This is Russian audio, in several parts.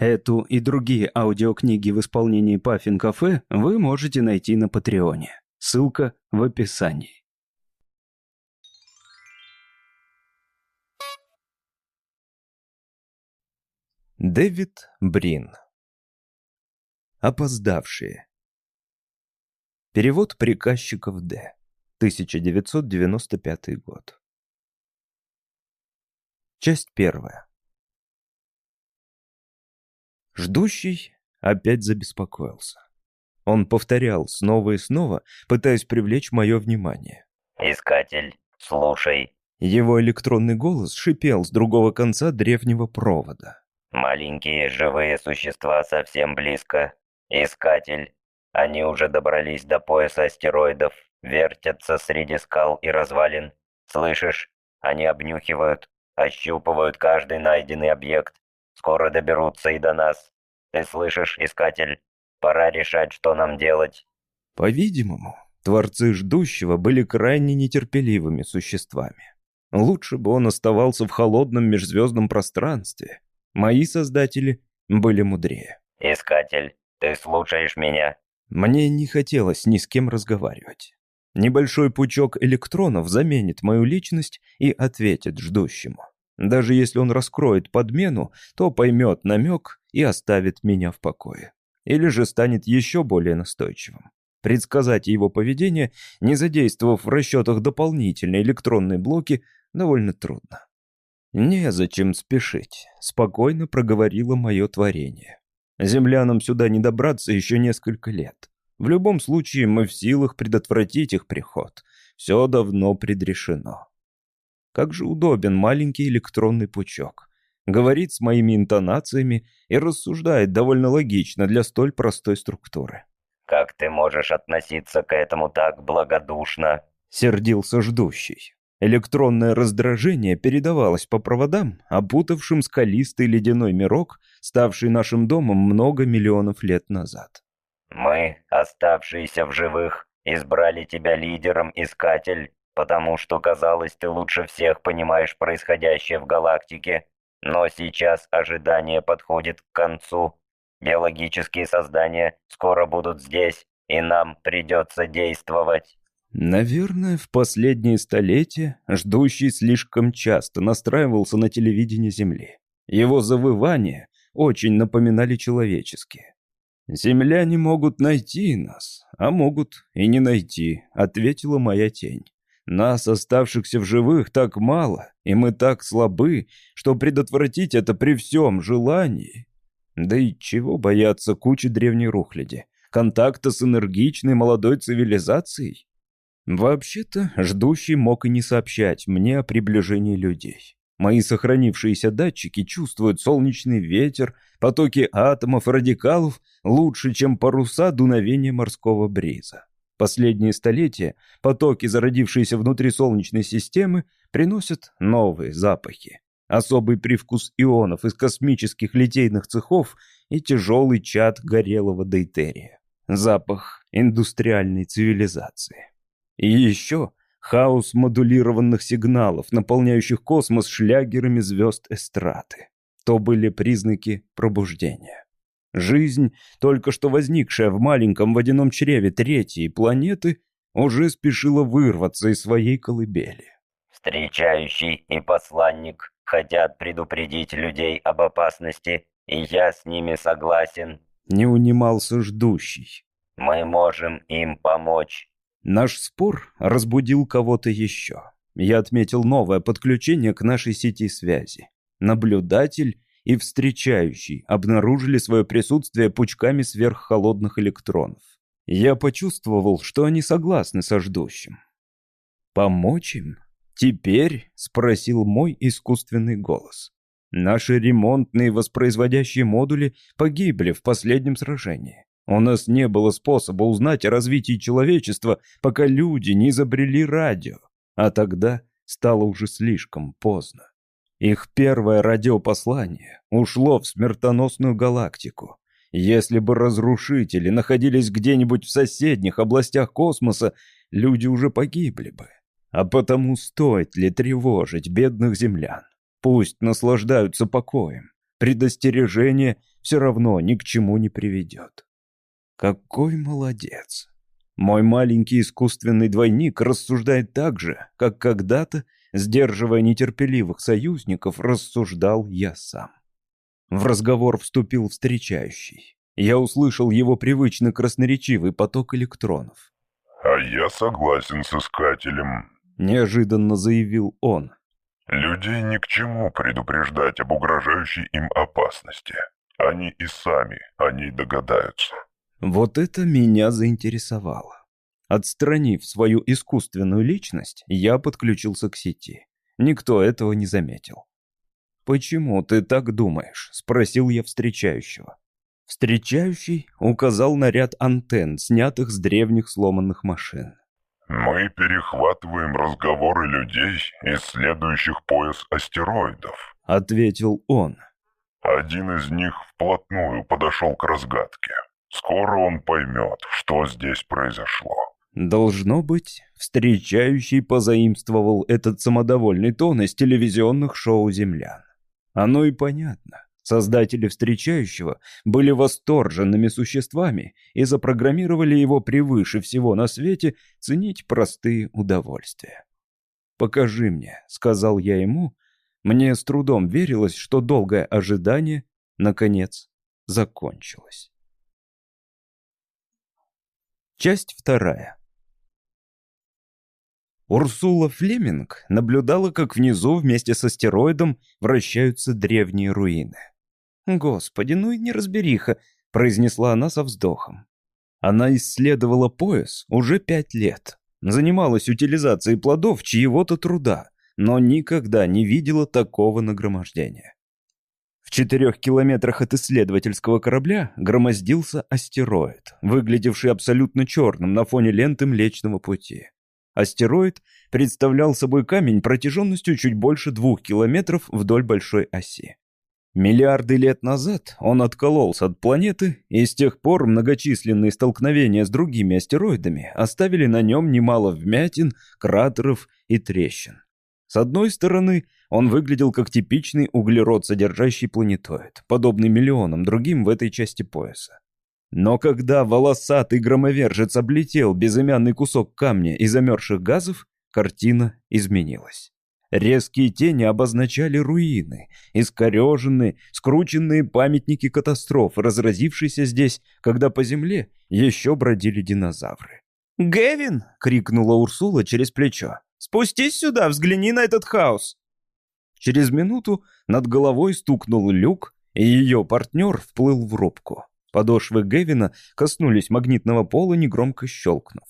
Эту и другие аудиокниги в исполнении Паффин Кафе вы можете найти на Патреоне. Ссылка в описании. Дэвид Брин Опоздавшие Перевод приказчиков Д. 1995 год. Часть первая. Ждущий опять забеспокоился. Он повторял снова и снова, пытаясь привлечь мое внимание. «Искатель, слушай». Его электронный голос шипел с другого конца древнего провода. «Маленькие живые существа совсем близко. Искатель. Они уже добрались до пояса астероидов, вертятся среди скал и развалин. Слышишь? Они обнюхивают, ощупывают каждый найденный объект. Скоро доберутся и до нас. Ты слышишь, искатель? Пора решать, что нам делать. По-видимому, творцы ждущего были крайне нетерпеливыми существами. Лучше бы он оставался в холодном межзвездном пространстве. Мои создатели были мудрее. Искатель, ты слушаешь меня? Мне не хотелось ни с кем разговаривать. Небольшой пучок электронов заменит мою личность и ответит ждущему. Даже если он раскроет подмену, то поймет намек и оставит меня в покое. Или же станет еще более настойчивым. Предсказать его поведение, не задействовав в расчетах дополнительные электронные блоки, довольно трудно. «Незачем спешить», — спокойно проговорило мое творение. «Землянам сюда не добраться еще несколько лет. В любом случае мы в силах предотвратить их приход. Все давно предрешено». Как же удобен маленький электронный пучок. Говорит с моими интонациями и рассуждает довольно логично для столь простой структуры. «Как ты можешь относиться к этому так благодушно?» Сердился ждущий. Электронное раздражение передавалось по проводам, опутавшим скалистый ледяной мирок, ставший нашим домом много миллионов лет назад. «Мы, оставшиеся в живых, избрали тебя лидером, искатель, потому что, казалось, ты лучше всех понимаешь происходящее в галактике. Но сейчас ожидание подходит к концу. Биологические создания скоро будут здесь, и нам придется действовать. Наверное, в последние столетия ждущий слишком часто настраивался на телевидение Земли. Его завывания очень напоминали человеческие. «Земляне могут найти нас, а могут и не найти», — ответила моя тень. Нас, оставшихся в живых, так мало, и мы так слабы, что предотвратить это при всем желании. Да и чего бояться кучи древней рухляди? Контакта с энергичной молодой цивилизацией? Вообще-то, ждущий мог и не сообщать мне о приближении людей. Мои сохранившиеся датчики чувствуют солнечный ветер, потоки атомов радикалов лучше, чем паруса дуновения морского бриза. Последние столетия потоки, зародившиеся внутри Солнечной системы, приносят новые запахи. Особый привкус ионов из космических литейных цехов и тяжелый чад горелого дейтерия. Запах индустриальной цивилизации. И еще хаос модулированных сигналов, наполняющих космос шлягерами звезд эстраты. То были признаки пробуждения. Жизнь, только что возникшая в маленьком водяном чреве третьей планеты, уже спешила вырваться из своей колыбели. «Встречающий и посланник хотят предупредить людей об опасности, и я с ними согласен», — не унимался ждущий. «Мы можем им помочь». Наш спор разбудил кого-то еще. Я отметил новое подключение к нашей сети связи. Наблюдатель и встречающий обнаружили свое присутствие пучками сверххолодных электронов. Я почувствовал, что они согласны со ждущим. «Помочь им? Теперь?» — спросил мой искусственный голос. «Наши ремонтные воспроизводящие модули погибли в последнем сражении. У нас не было способа узнать о развитии человечества, пока люди не изобрели радио. А тогда стало уже слишком поздно. Их первое радиопослание ушло в смертоносную галактику. Если бы разрушители находились где-нибудь в соседних областях космоса, люди уже погибли бы. А потому стоит ли тревожить бедных землян? Пусть наслаждаются покоем. предостережение все равно ни к чему не приведет. Какой молодец. Мой маленький искусственный двойник рассуждает так же, как когда-то, сдерживая нетерпеливых союзников, рассуждал я сам. В разговор вступил встречающий. Я услышал его привычный красноречивый поток электронов. «А я согласен с искателем», — неожиданно заявил он. «Людей ни к чему предупреждать об угрожающей им опасности. Они и сами о ней догадаются». Вот это меня заинтересовало. Отстранив свою искусственную личность, я подключился к сети. Никто этого не заметил. «Почему ты так думаешь?» — спросил я встречающего. Встречающий указал на ряд антенн, снятых с древних сломанных машин. «Мы перехватываем разговоры людей, исследующих пояс астероидов», — ответил он. «Один из них вплотную подошел к разгадке. Скоро он поймет, что здесь произошло». Должно быть, встречающий позаимствовал этот самодовольный тон из телевизионных шоу «Землян». Оно и понятно. Создатели встречающего были восторженными существами и запрограммировали его превыше всего на свете ценить простые удовольствия. «Покажи мне», — сказал я ему. Мне с трудом верилось, что долгое ожидание, наконец, закончилось. Часть вторая. Урсула Флеминг наблюдала, как внизу вместе с астероидом вращаются древние руины. «Господи, ну и неразбериха», — произнесла она со вздохом. Она исследовала пояс уже пять лет, занималась утилизацией плодов чьего-то труда, но никогда не видела такого нагромождения. В четырех километрах от исследовательского корабля громоздился астероид, выглядевший абсолютно черным на фоне ленты Млечного Пути. Астероид представлял собой камень протяженностью чуть больше двух километров вдоль большой оси. Миллиарды лет назад он откололся от планеты, и с тех пор многочисленные столкновения с другими астероидами оставили на нем немало вмятин, кратеров и трещин. С одной стороны, он выглядел как типичный углерод, содержащий планетоид, подобный миллионам другим в этой части пояса. Но когда волосатый громовержец облетел безымянный кусок камня и замерзших газов, картина изменилась. Резкие тени обозначали руины, искореженные, скрученные памятники катастроф, разразившейся здесь, когда по земле еще бродили динозавры. «Гевин!» — крикнула Урсула через плечо. «Спустись сюда, взгляни на этот хаос!» Через минуту над головой стукнул люк, и ее партнер вплыл в рубку. Подошвы Гевина коснулись магнитного пола, негромко щелкнув.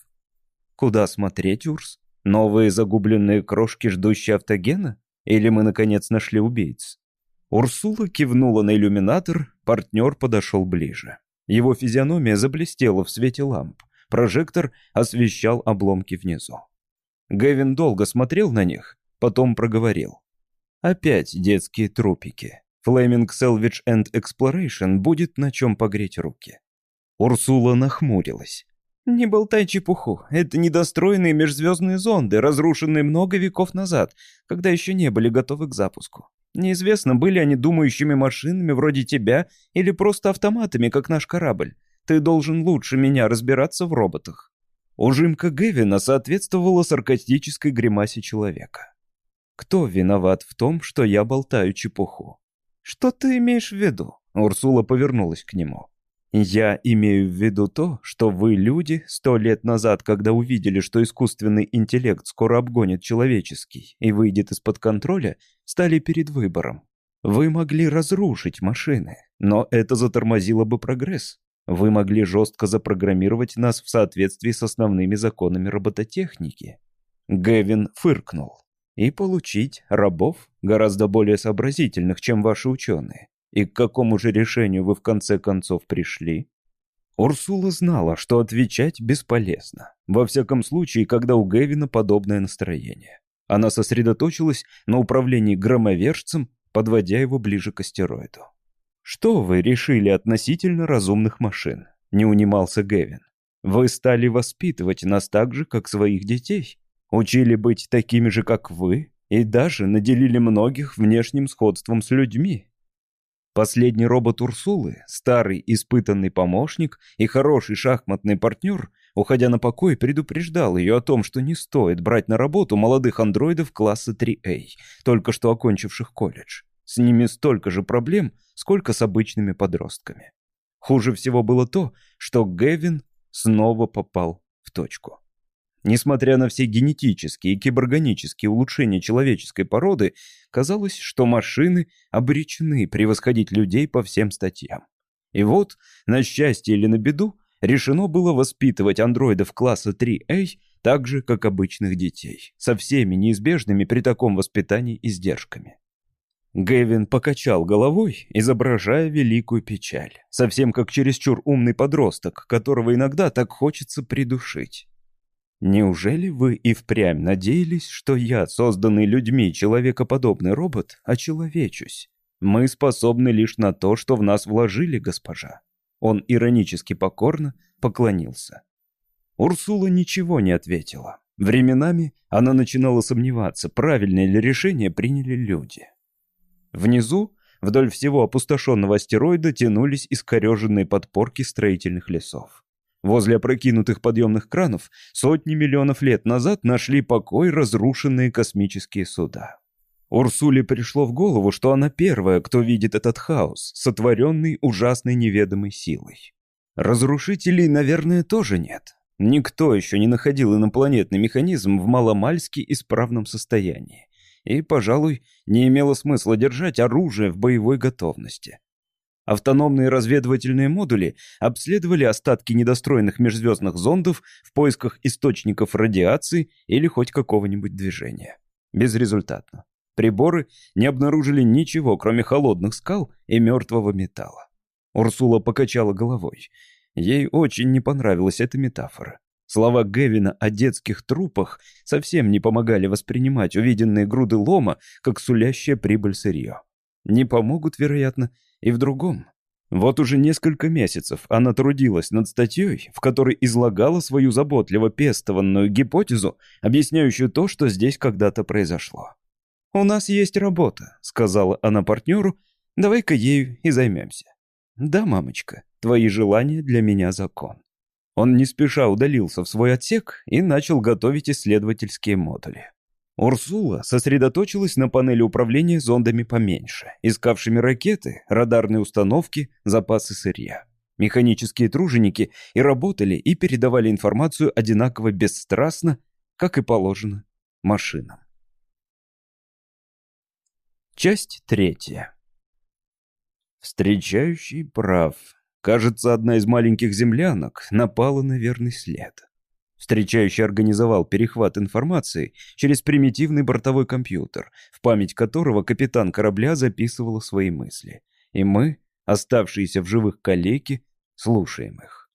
«Куда смотреть, Урс? Новые загубленные крошки, ждущие автогена? Или мы, наконец, нашли убийц?» Урсула кивнула на иллюминатор, партнер подошел ближе. Его физиономия заблестела в свете ламп. Прожектор освещал обломки внизу. Гевин долго смотрел на них, потом проговорил. «Опять детские трупики. Flaming Salvage and Exploration будет на чем погреть руки. Урсула нахмурилась. «Не болтай чепуху. Это недостроенные межзвездные зонды, разрушенные много веков назад, когда еще не были готовы к запуску. Неизвестно, были они думающими машинами вроде тебя или просто автоматами, как наш корабль. Ты должен лучше меня разбираться в роботах». Ужимка Гевина соответствовала саркастической гримасе человека. «Кто виноват в том, что я болтаю чепуху?» «Что ты имеешь в виду?» Урсула повернулась к нему. «Я имею в виду то, что вы, люди, сто лет назад, когда увидели, что искусственный интеллект скоро обгонит человеческий и выйдет из-под контроля, стали перед выбором. Вы могли разрушить машины, но это затормозило бы прогресс. Вы могли жестко запрограммировать нас в соответствии с основными законами робототехники». Гевин фыркнул и получить рабов, гораздо более сообразительных, чем ваши ученые. И к какому же решению вы в конце концов пришли? Урсула знала, что отвечать бесполезно. Во всяком случае, когда у Гевина подобное настроение. Она сосредоточилась на управлении громовержцем, подводя его ближе к астероиду. «Что вы решили относительно разумных машин?» — не унимался Гевин. «Вы стали воспитывать нас так же, как своих детей учили быть такими же, как вы, и даже наделили многих внешним сходством с людьми. Последний робот Урсулы, старый испытанный помощник и хороший шахматный партнер, уходя на покой, предупреждал ее о том, что не стоит брать на работу молодых андроидов класса 3A, только что окончивших колледж. С ними столько же проблем, сколько с обычными подростками. Хуже всего было то, что Гевин снова попал в точку. Несмотря на все генетические и киборганические улучшения человеческой породы, казалось, что машины обречены превосходить людей по всем статьям. И вот, на счастье или на беду, решено было воспитывать андроидов класса 3A так же, как обычных детей, со всеми неизбежными при таком воспитании издержками. Гэвин покачал головой, изображая великую печаль, совсем как чересчур умный подросток, которого иногда так хочется придушить. Неужели вы и впрямь надеялись, что я, созданный людьми человекоподобный робот, очеловечусь? Мы способны лишь на то, что в нас вложили, госпожа. Он иронически покорно поклонился. Урсула ничего не ответила. Временами она начинала сомневаться, правильное ли решение приняли люди. Внизу, вдоль всего опустошенного астероида, тянулись искореженные подпорки строительных лесов. Возле опрокинутых подъемных кранов сотни миллионов лет назад нашли покой разрушенные космические суда. Урсуле пришло в голову, что она первая, кто видит этот хаос, сотворенный ужасной неведомой силой. Разрушителей, наверное, тоже нет. Никто еще не находил инопланетный механизм в маломальски исправном состоянии. И, пожалуй, не имело смысла держать оружие в боевой готовности. Автономные разведывательные модули обследовали остатки недостроенных межзвездных зондов в поисках источников радиации или хоть какого-нибудь движения. Безрезультатно. Приборы не обнаружили ничего, кроме холодных скал и мертвого металла. Урсула покачала головой. Ей очень не понравилась эта метафора. Слова Гевина о детских трупах совсем не помогали воспринимать увиденные груды лома как сулящая прибыль сырье. Не помогут, вероятно, и в другом. Вот уже несколько месяцев она трудилась над статьей, в которой излагала свою заботливо пестованную гипотезу, объясняющую то, что здесь когда-то произошло. «У нас есть работа», — сказала она партнеру, — «давай-ка ею и займемся». «Да, мамочка, твои желания для меня закон». Он не спеша удалился в свой отсек и начал готовить исследовательские модули. Урсула сосредоточилась на панели управления зондами поменьше, искавшими ракеты, радарные установки, запасы сырья. Механические труженики и работали, и передавали информацию одинаково бесстрастно, как и положено, машинам. Часть третья. Встречающий прав. Кажется, одна из маленьких землянок напала на верный след. Встречающий организовал перехват информации через примитивный бортовой компьютер, в память которого капитан корабля записывал свои мысли. И мы, оставшиеся в живых калеки, слушаем их.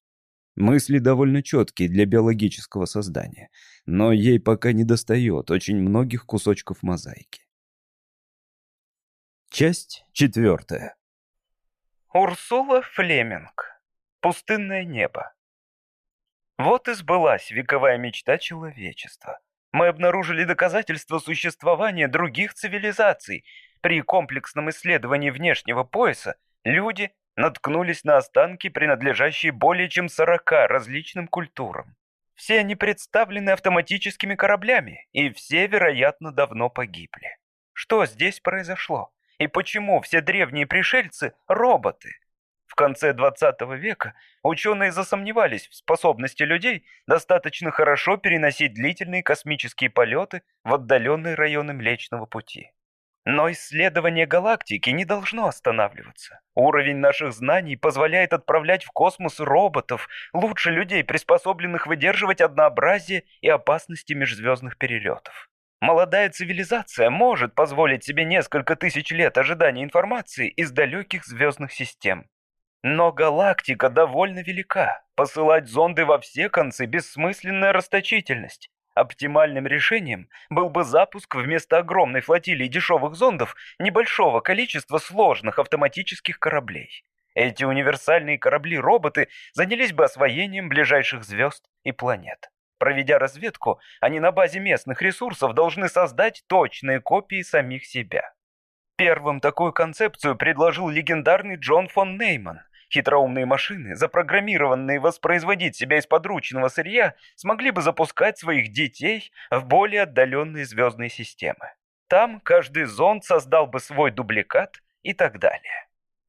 Мысли довольно четкие для биологического создания, но ей пока не достает очень многих кусочков мозаики. Часть четвертая. Урсула Флеминг. Пустынное небо. Вот и сбылась вековая мечта человечества. Мы обнаружили доказательства существования других цивилизаций. При комплексном исследовании внешнего пояса люди наткнулись на останки, принадлежащие более чем 40 различным культурам. Все они представлены автоматическими кораблями, и все, вероятно, давно погибли. Что здесь произошло? И почему все древние пришельцы – роботы? В конце 20 века ученые засомневались в способности людей достаточно хорошо переносить длительные космические полеты в отдаленные районы Млечного Пути. Но исследование галактики не должно останавливаться. Уровень наших знаний позволяет отправлять в космос роботов, лучше людей, приспособленных выдерживать однообразие и опасности межзвездных перелетов. Молодая цивилизация может позволить себе несколько тысяч лет ожидания информации из далеких звездных систем. Но галактика довольно велика. Посылать зонды во все концы – бессмысленная расточительность. Оптимальным решением был бы запуск вместо огромной флотилии дешевых зондов небольшого количества сложных автоматических кораблей. Эти универсальные корабли-роботы занялись бы освоением ближайших звезд и планет. Проведя разведку, они на базе местных ресурсов должны создать точные копии самих себя. Первым такую концепцию предложил легендарный Джон фон Нейман. Хитроумные машины, запрограммированные воспроизводить себя из подручного сырья, смогли бы запускать своих детей в более отдаленные звездные системы. Там каждый зонд создал бы свой дубликат и так далее.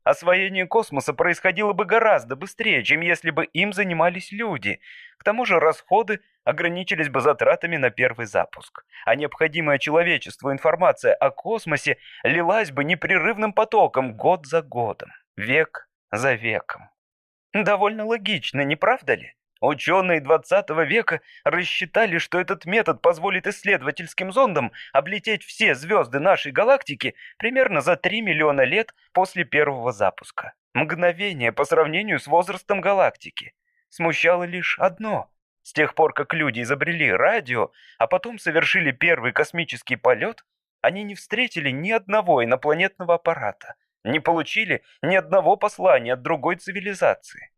Освоение космоса происходило бы гораздо быстрее, чем если бы им занимались люди. К тому же расходы ограничились бы затратами на первый запуск, а необходимая человечеству информация о космосе лилась бы непрерывным потоком год за годом, век за веком. Довольно логично, не правда ли? Ученые 20 века рассчитали, что этот метод позволит исследовательским зондам облететь все звезды нашей галактики примерно за 3 миллиона лет после первого запуска. Мгновение по сравнению с возрастом галактики. Смущало лишь одно. С тех пор, как люди изобрели радио, а потом совершили первый космический полет, они не встретили ни одного инопланетного аппарата, не получили ни одного послания от другой цивилизации.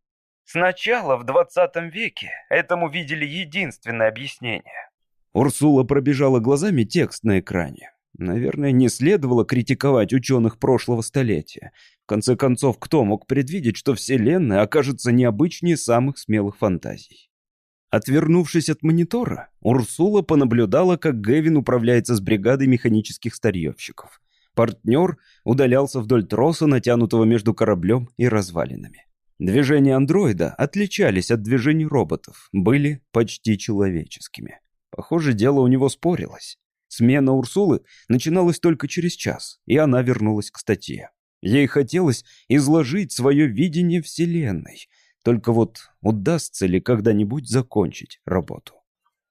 Сначала, в 20 веке, этому видели единственное объяснение. Урсула пробежала глазами текст на экране. Наверное, не следовало критиковать ученых прошлого столетия. В конце концов, кто мог предвидеть, что Вселенная окажется необычнее самых смелых фантазий? Отвернувшись от монитора, Урсула понаблюдала, как Гевин управляется с бригадой механических старьевщиков. Партнер удалялся вдоль троса, натянутого между кораблем и развалинами. Движения андроида отличались от движений роботов, были почти человеческими. Похоже, дело у него спорилось. Смена Урсулы начиналась только через час, и она вернулась к статье. Ей хотелось изложить свое видение Вселенной. Только вот удастся ли когда-нибудь закончить работу?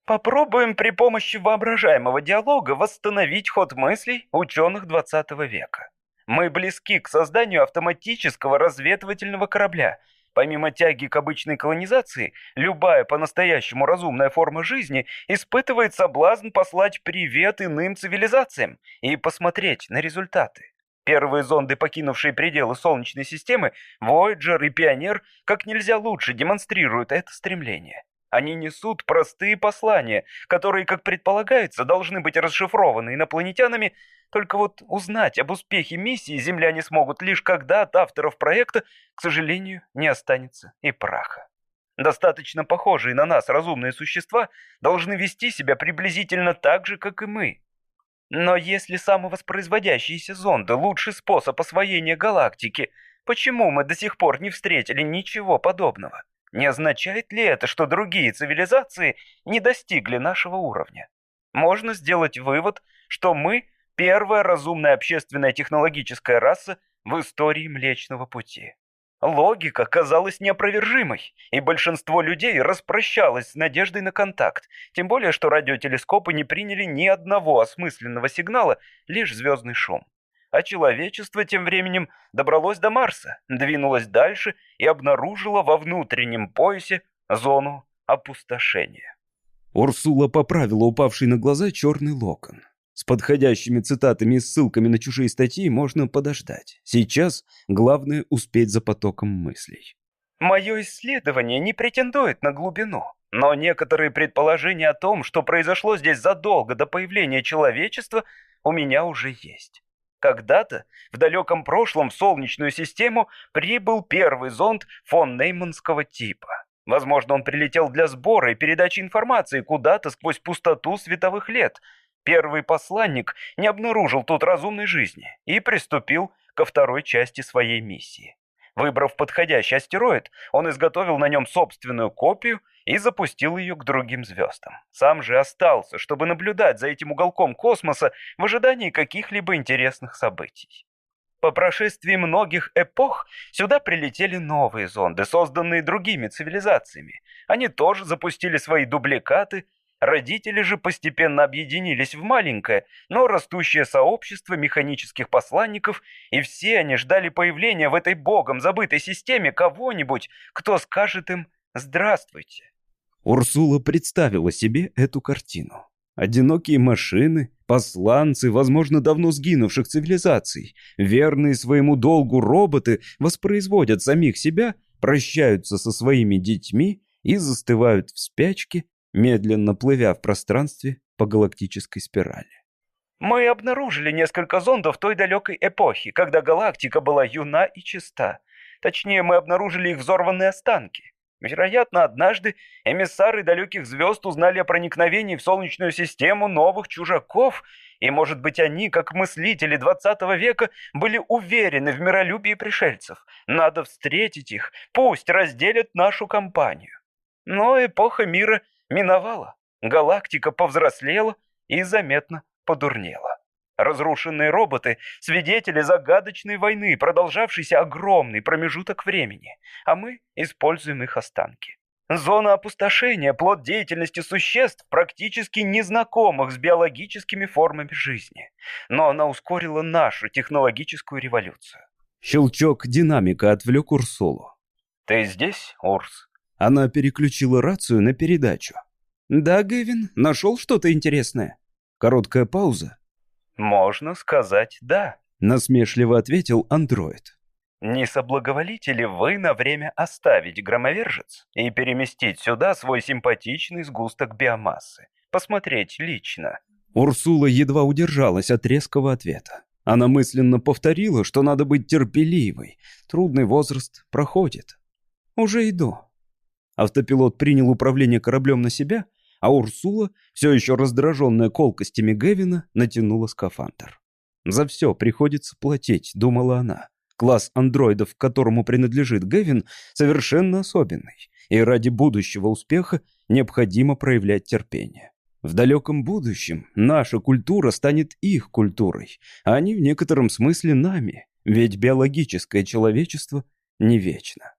Попробуем при помощи воображаемого диалога восстановить ход мыслей ученых 20 века. Мы близки к созданию автоматического разведывательного корабля. Помимо тяги к обычной колонизации, любая по-настоящему разумная форма жизни испытывает соблазн послать привет иным цивилизациям и посмотреть на результаты. Первые зонды, покинувшие пределы Солнечной системы, Voyager и Pioneer, как нельзя лучше демонстрируют это стремление. Они несут простые послания, которые, как предполагается, должны быть расшифрованы инопланетянами только вот узнать об успехе миссии земляне смогут лишь когда от авторов проекта, к сожалению, не останется и праха. Достаточно похожие на нас разумные существа должны вести себя приблизительно так же, как и мы. Но если самовоспроизводящиеся зонды – лучший способ освоения галактики, почему мы до сих пор не встретили ничего подобного? Не означает ли это, что другие цивилизации не достигли нашего уровня? Можно сделать вывод, что мы – Первая разумная общественная технологическая раса в истории Млечного Пути. Логика казалась неопровержимой, и большинство людей распрощалось с надеждой на контакт, тем более что радиотелескопы не приняли ни одного осмысленного сигнала, лишь звездный шум. А человечество тем временем добралось до Марса, двинулось дальше и обнаружило во внутреннем поясе зону опустошения. Урсула поправила упавший на глаза черный локон. С подходящими цитатами и ссылками на чужие статьи можно подождать. Сейчас главное успеть за потоком мыслей. Мое исследование не претендует на глубину, но некоторые предположения о том, что произошло здесь задолго до появления человечества, у меня уже есть. Когда-то, в далеком прошлом, в Солнечную систему прибыл первый зонд фон Нейманского типа. Возможно, он прилетел для сбора и передачи информации куда-то сквозь пустоту световых лет – Первый посланник не обнаружил тут разумной жизни и приступил ко второй части своей миссии. Выбрав подходящий астероид, он изготовил на нем собственную копию и запустил ее к другим звездам. Сам же остался, чтобы наблюдать за этим уголком космоса в ожидании каких-либо интересных событий. По прошествии многих эпох сюда прилетели новые зонды, созданные другими цивилизациями. Они тоже запустили свои дубликаты Родители же постепенно объединились в маленькое, но растущее сообщество механических посланников, и все они ждали появления в этой богом забытой системе кого-нибудь, кто скажет им «Здравствуйте». Урсула представила себе эту картину. Одинокие машины, посланцы, возможно, давно сгинувших цивилизаций, верные своему долгу роботы воспроизводят самих себя, прощаются со своими детьми и застывают в спячке, медленно плывя в пространстве по галактической спирали. Мы обнаружили несколько зондов той далекой эпохи, когда галактика была юна и чиста. Точнее, мы обнаружили их взорванные останки. Вероятно, однажды эмиссары далеких звезд узнали о проникновении в Солнечную систему новых чужаков, и, может быть, они, как мыслители 20 века, были уверены в миролюбии пришельцев. Надо встретить их, пусть разделят нашу компанию. Но эпоха мира миновала. Галактика повзрослела и заметно подурнела. Разрушенные роботы — свидетели загадочной войны, продолжавшейся огромный промежуток времени, а мы используем их останки. Зона опустошения – плод деятельности существ, практически незнакомых с биологическими формами жизни. Но она ускорила нашу технологическую революцию. Щелчок динамика отвлек Урсулу. «Ты здесь, Урс?» Она переключила рацию на передачу. «Да, Гэвин, нашел что-то интересное?» Короткая пауза. «Можно сказать «да», — насмешливо ответил андроид. «Не соблаговолите ли вы на время оставить громовержец и переместить сюда свой симпатичный сгусток биомассы? Посмотреть лично?» Урсула едва удержалась от резкого ответа. Она мысленно повторила, что надо быть терпеливой. Трудный возраст проходит. «Уже иду». Автопилот принял управление кораблем на себя — а Урсула, все еще раздраженная колкостями Гевина, натянула скафандр. «За все приходится платить», — думала она. Класс андроидов, которому принадлежит Гевин, совершенно особенный, и ради будущего успеха необходимо проявлять терпение. В далеком будущем наша культура станет их культурой, а они в некотором смысле нами, ведь биологическое человечество не вечно.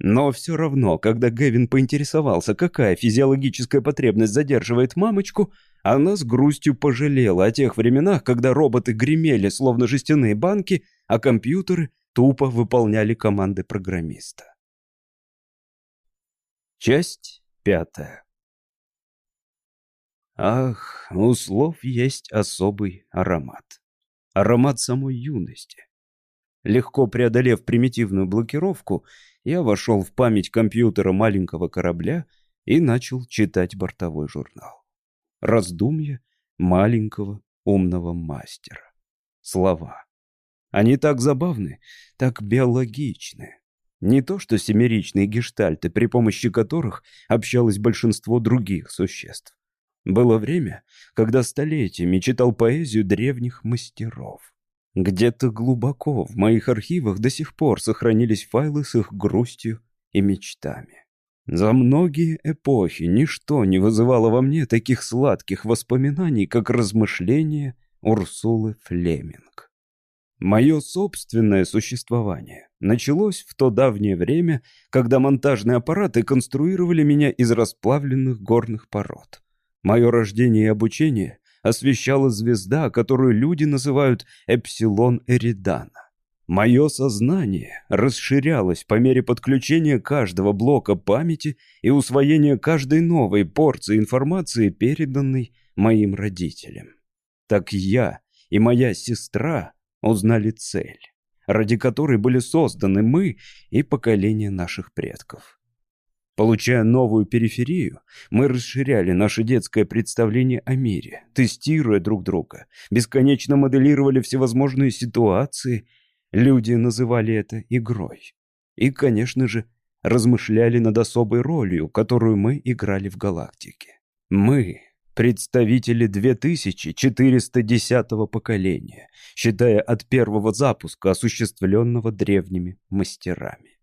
Но все равно, когда Гэвин поинтересовался, какая физиологическая потребность задерживает мамочку, она с грустью пожалела о тех временах, когда роботы гремели, словно жестяные банки, а компьютеры тупо выполняли команды программиста. Часть пятая. Ах, у слов есть особый аромат. Аромат самой юности. Легко преодолев примитивную блокировку, я вошел в память компьютера маленького корабля и начал читать бортовой журнал. Раздумья маленького умного мастера. Слова. Они так забавны, так биологичны. Не то что семеричные гештальты, при помощи которых общалось большинство других существ. Было время, когда столетиями читал поэзию древних мастеров. Где-то глубоко в моих архивах до сих пор сохранились файлы с их грустью и мечтами. За многие эпохи ничто не вызывало во мне таких сладких воспоминаний, как размышления Урсулы Флеминг. Мое собственное существование началось в то давнее время, когда монтажные аппараты конструировали меня из расплавленных горных пород. Мое рождение и обучение освещала звезда, которую люди называют Эпсилон Эридана. Мое сознание расширялось по мере подключения каждого блока памяти и усвоения каждой новой порции информации, переданной моим родителям. Так я и моя сестра узнали цель, ради которой были созданы мы и поколение наших предков. Получая новую периферию, мы расширяли наше детское представление о мире, тестируя друг друга, бесконечно моделировали всевозможные ситуации. Люди называли это игрой. И, конечно же, размышляли над особой ролью, которую мы играли в галактике. Мы — представители 2410 поколения, считая от первого запуска, осуществленного древними мастерами.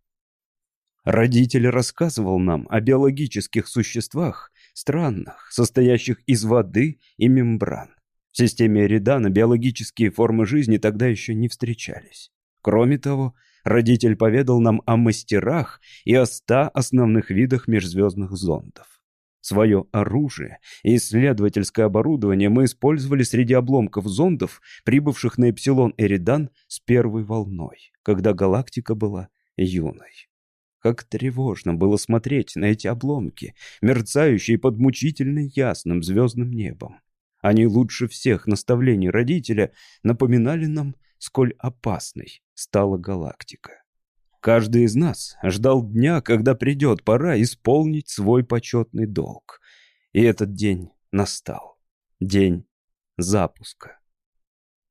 Родитель рассказывал нам о биологических существах, странных, состоящих из воды и мембран. В системе Эридана биологические формы жизни тогда еще не встречались. Кроме того, родитель поведал нам о мастерах и о ста основных видах межзвездных зондов. Свое оружие и исследовательское оборудование мы использовали среди обломков зондов, прибывших на Эпсилон Эридан с первой волной, когда галактика была юной. Как тревожно было смотреть на эти обломки, мерцающие под мучительно ясным звездным небом. Они лучше всех наставлений родителя напоминали нам, сколь опасной стала галактика. Каждый из нас ждал дня, когда придет пора исполнить свой почетный долг. И этот день настал. День запуска.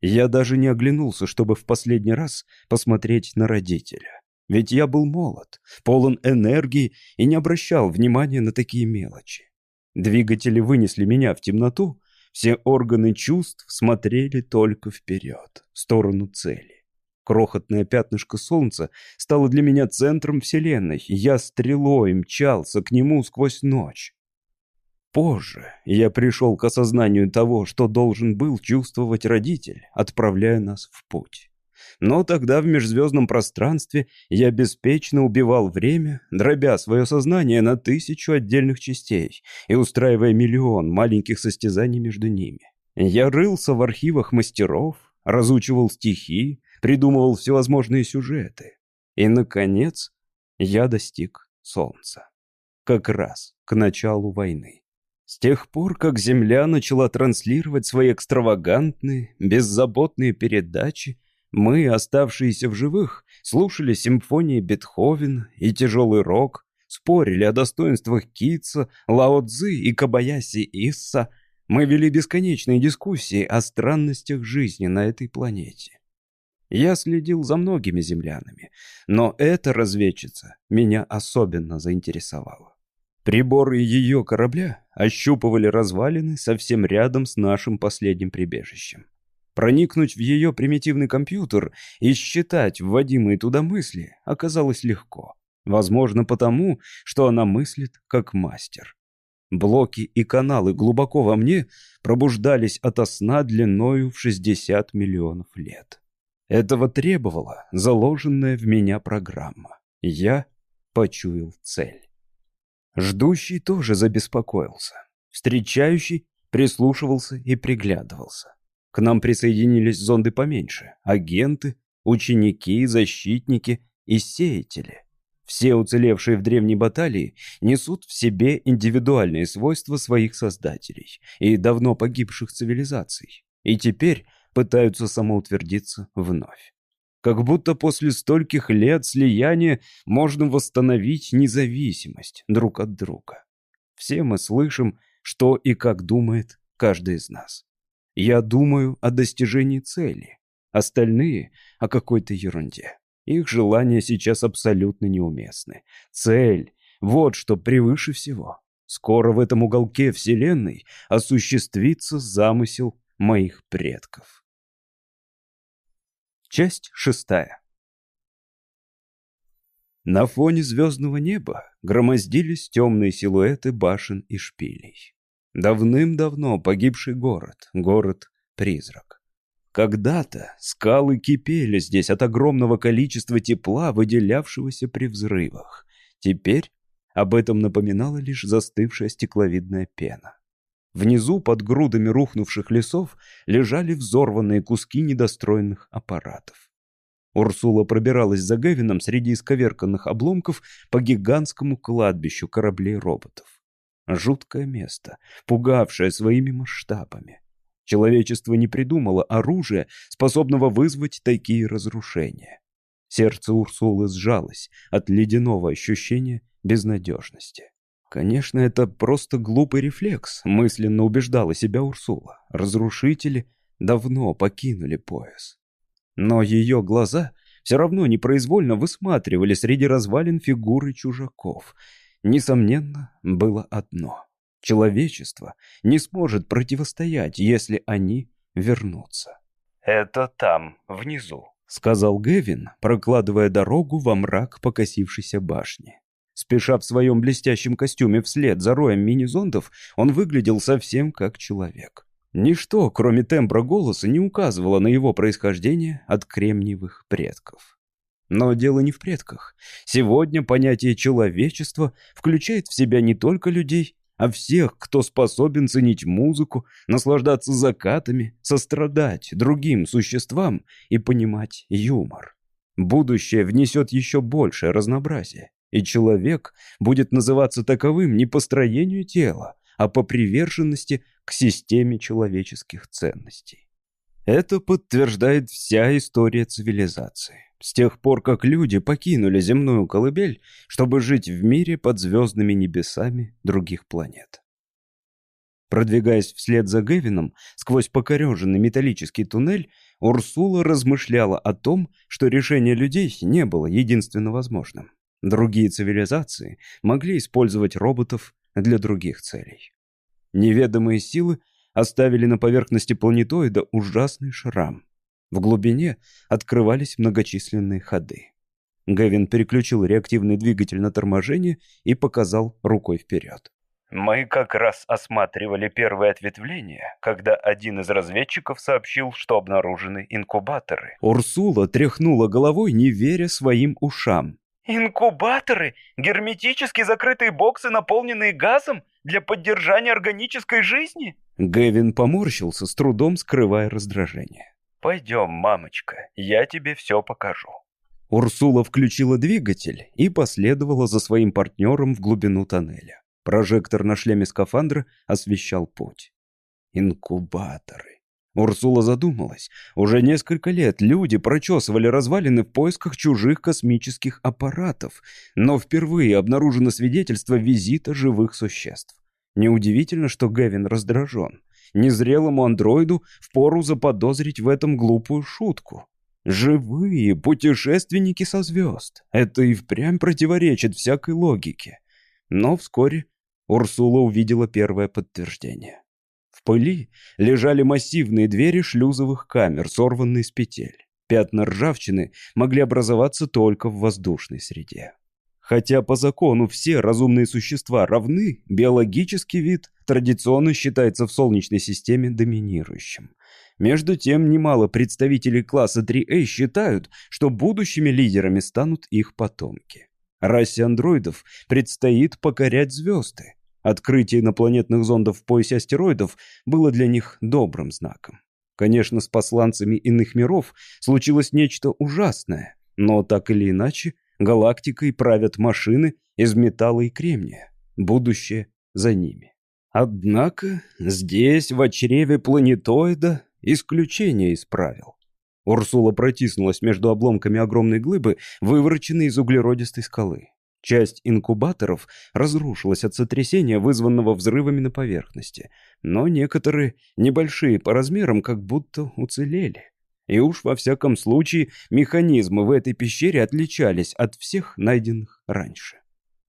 Я даже не оглянулся, чтобы в последний раз посмотреть на родителя. Ведь я был молод, полон энергии и не обращал внимания на такие мелочи. Двигатели вынесли меня в темноту, все органы чувств смотрели только вперед, в сторону цели. Крохотное пятнышко солнца стало для меня центром вселенной, я стрелой мчался к нему сквозь ночь. Позже я пришел к осознанию того, что должен был чувствовать родитель, отправляя нас в путь. Но тогда в межзвездном пространстве я беспечно убивал время, дробя свое сознание на тысячу отдельных частей и устраивая миллион маленьких состязаний между ними. Я рылся в архивах мастеров, разучивал стихи, придумывал всевозможные сюжеты. И, наконец, я достиг Солнца. Как раз к началу войны. С тех пор, как Земля начала транслировать свои экстравагантные, беззаботные передачи, мы, оставшиеся в живых, слушали симфонии Бетховена и тяжелый рок, спорили о достоинствах Китса, Лао Цзы и Кабаяси Исса. Мы вели бесконечные дискуссии о странностях жизни на этой планете. Я следил за многими землянами, но эта разведчица меня особенно заинтересовала. Приборы ее корабля ощупывали развалины совсем рядом с нашим последним прибежищем. Проникнуть в ее примитивный компьютер и считать вводимые туда мысли оказалось легко. Возможно, потому, что она мыслит как мастер. Блоки и каналы глубоко во мне пробуждались ото сна длиною в 60 миллионов лет. Этого требовала заложенная в меня программа. Я почуял цель. Ждущий тоже забеспокоился. Встречающий прислушивался и приглядывался. К нам присоединились зонды поменьше, агенты, ученики, защитники и сеятели. Все уцелевшие в древней баталии несут в себе индивидуальные свойства своих создателей и давно погибших цивилизаций, и теперь пытаются самоутвердиться вновь. Как будто после стольких лет слияния можно восстановить независимость друг от друга. Все мы слышим, что и как думает каждый из нас. Я думаю о достижении цели. Остальные — о какой-то ерунде. Их желания сейчас абсолютно неуместны. Цель — вот что превыше всего. Скоро в этом уголке Вселенной осуществится замысел моих предков. Часть шестая. На фоне звездного неба громоздились темные силуэты башен и шпилей. Давным-давно погибший город, город-призрак. Когда-то скалы кипели здесь от огромного количества тепла, выделявшегося при взрывах. Теперь об этом напоминала лишь застывшая стекловидная пена. Внизу, под грудами рухнувших лесов, лежали взорванные куски недостроенных аппаратов. Урсула пробиралась за Гевином среди исковерканных обломков по гигантскому кладбищу кораблей-роботов. Жуткое место, пугавшее своими масштабами. Человечество не придумало оружия, способного вызвать такие разрушения. Сердце Урсулы сжалось от ледяного ощущения безнадежности. Конечно, это просто глупый рефлекс, мысленно убеждала себя Урсула. Разрушители давно покинули пояс. Но ее глаза все равно непроизвольно высматривали среди развалин фигуры чужаков — Несомненно, было одно. Человечество не сможет противостоять, если они вернутся. «Это там, внизу», — сказал Гевин, прокладывая дорогу во мрак покосившейся башни. Спеша в своем блестящем костюме вслед за роем мини-зондов, он выглядел совсем как человек. Ничто, кроме тембра голоса, не указывало на его происхождение от кремниевых предков. Но дело не в предках. Сегодня понятие человечества включает в себя не только людей, а всех, кто способен ценить музыку, наслаждаться закатами, сострадать другим существам и понимать юмор. Будущее внесет еще большее разнообразие, и человек будет называться таковым не по строению тела, а по приверженности к системе человеческих ценностей. Это подтверждает вся история цивилизации с тех пор, как люди покинули земную колыбель, чтобы жить в мире под звездными небесами других планет. Продвигаясь вслед за Гевином сквозь покореженный металлический туннель, Урсула размышляла о том, что решение людей не было единственно возможным. Другие цивилизации могли использовать роботов для других целей. Неведомые силы оставили на поверхности планетоида ужасный шрам. В глубине открывались многочисленные ходы. Гевин переключил реактивный двигатель на торможение и показал рукой вперед. Мы как раз осматривали первое ответвление, когда один из разведчиков сообщил, что обнаружены инкубаторы. Урсула тряхнула головой, не веря своим ушам. Инкубаторы? Герметически закрытые боксы, наполненные газом? Для поддержания органической жизни? Гэвин поморщился, с трудом скрывая раздражение. Пойдем, мамочка, я тебе все покажу. Урсула включила двигатель и последовала за своим партнером в глубину тоннеля. Прожектор на шлеме скафандра освещал путь. Инкубаторы. Урсула задумалась. Уже несколько лет люди прочесывали развалины в поисках чужих космических аппаратов, но впервые обнаружено свидетельство визита живых существ. Неудивительно, что Гевин раздражен. Незрелому андроиду впору заподозрить в этом глупую шутку. Живые путешественники со звезд. Это и впрямь противоречит всякой логике. Но вскоре Урсула увидела первое подтверждение. В пыли лежали массивные двери шлюзовых камер, сорванные с петель. Пятна ржавчины могли образоваться только в воздушной среде. Хотя по закону все разумные существа равны, биологический вид традиционно считается в Солнечной системе доминирующим. Между тем, немало представителей класса 3А считают, что будущими лидерами станут их потомки. Расе андроидов предстоит покорять звезды. Открытие инопланетных зондов в поясе астероидов было для них добрым знаком. Конечно, с посланцами иных миров случилось нечто ужасное, но так или иначе галактикой правят машины из металла и кремния. Будущее за ними. Однако здесь, в чреве планетоида, исключение из правил. Урсула протиснулась между обломками огромной глыбы, вывороченной из углеродистой скалы. Часть инкубаторов разрушилась от сотрясения, вызванного взрывами на поверхности, но некоторые, небольшие по размерам, как будто уцелели. И уж во всяком случае механизмы в этой пещере отличались от всех найденных раньше.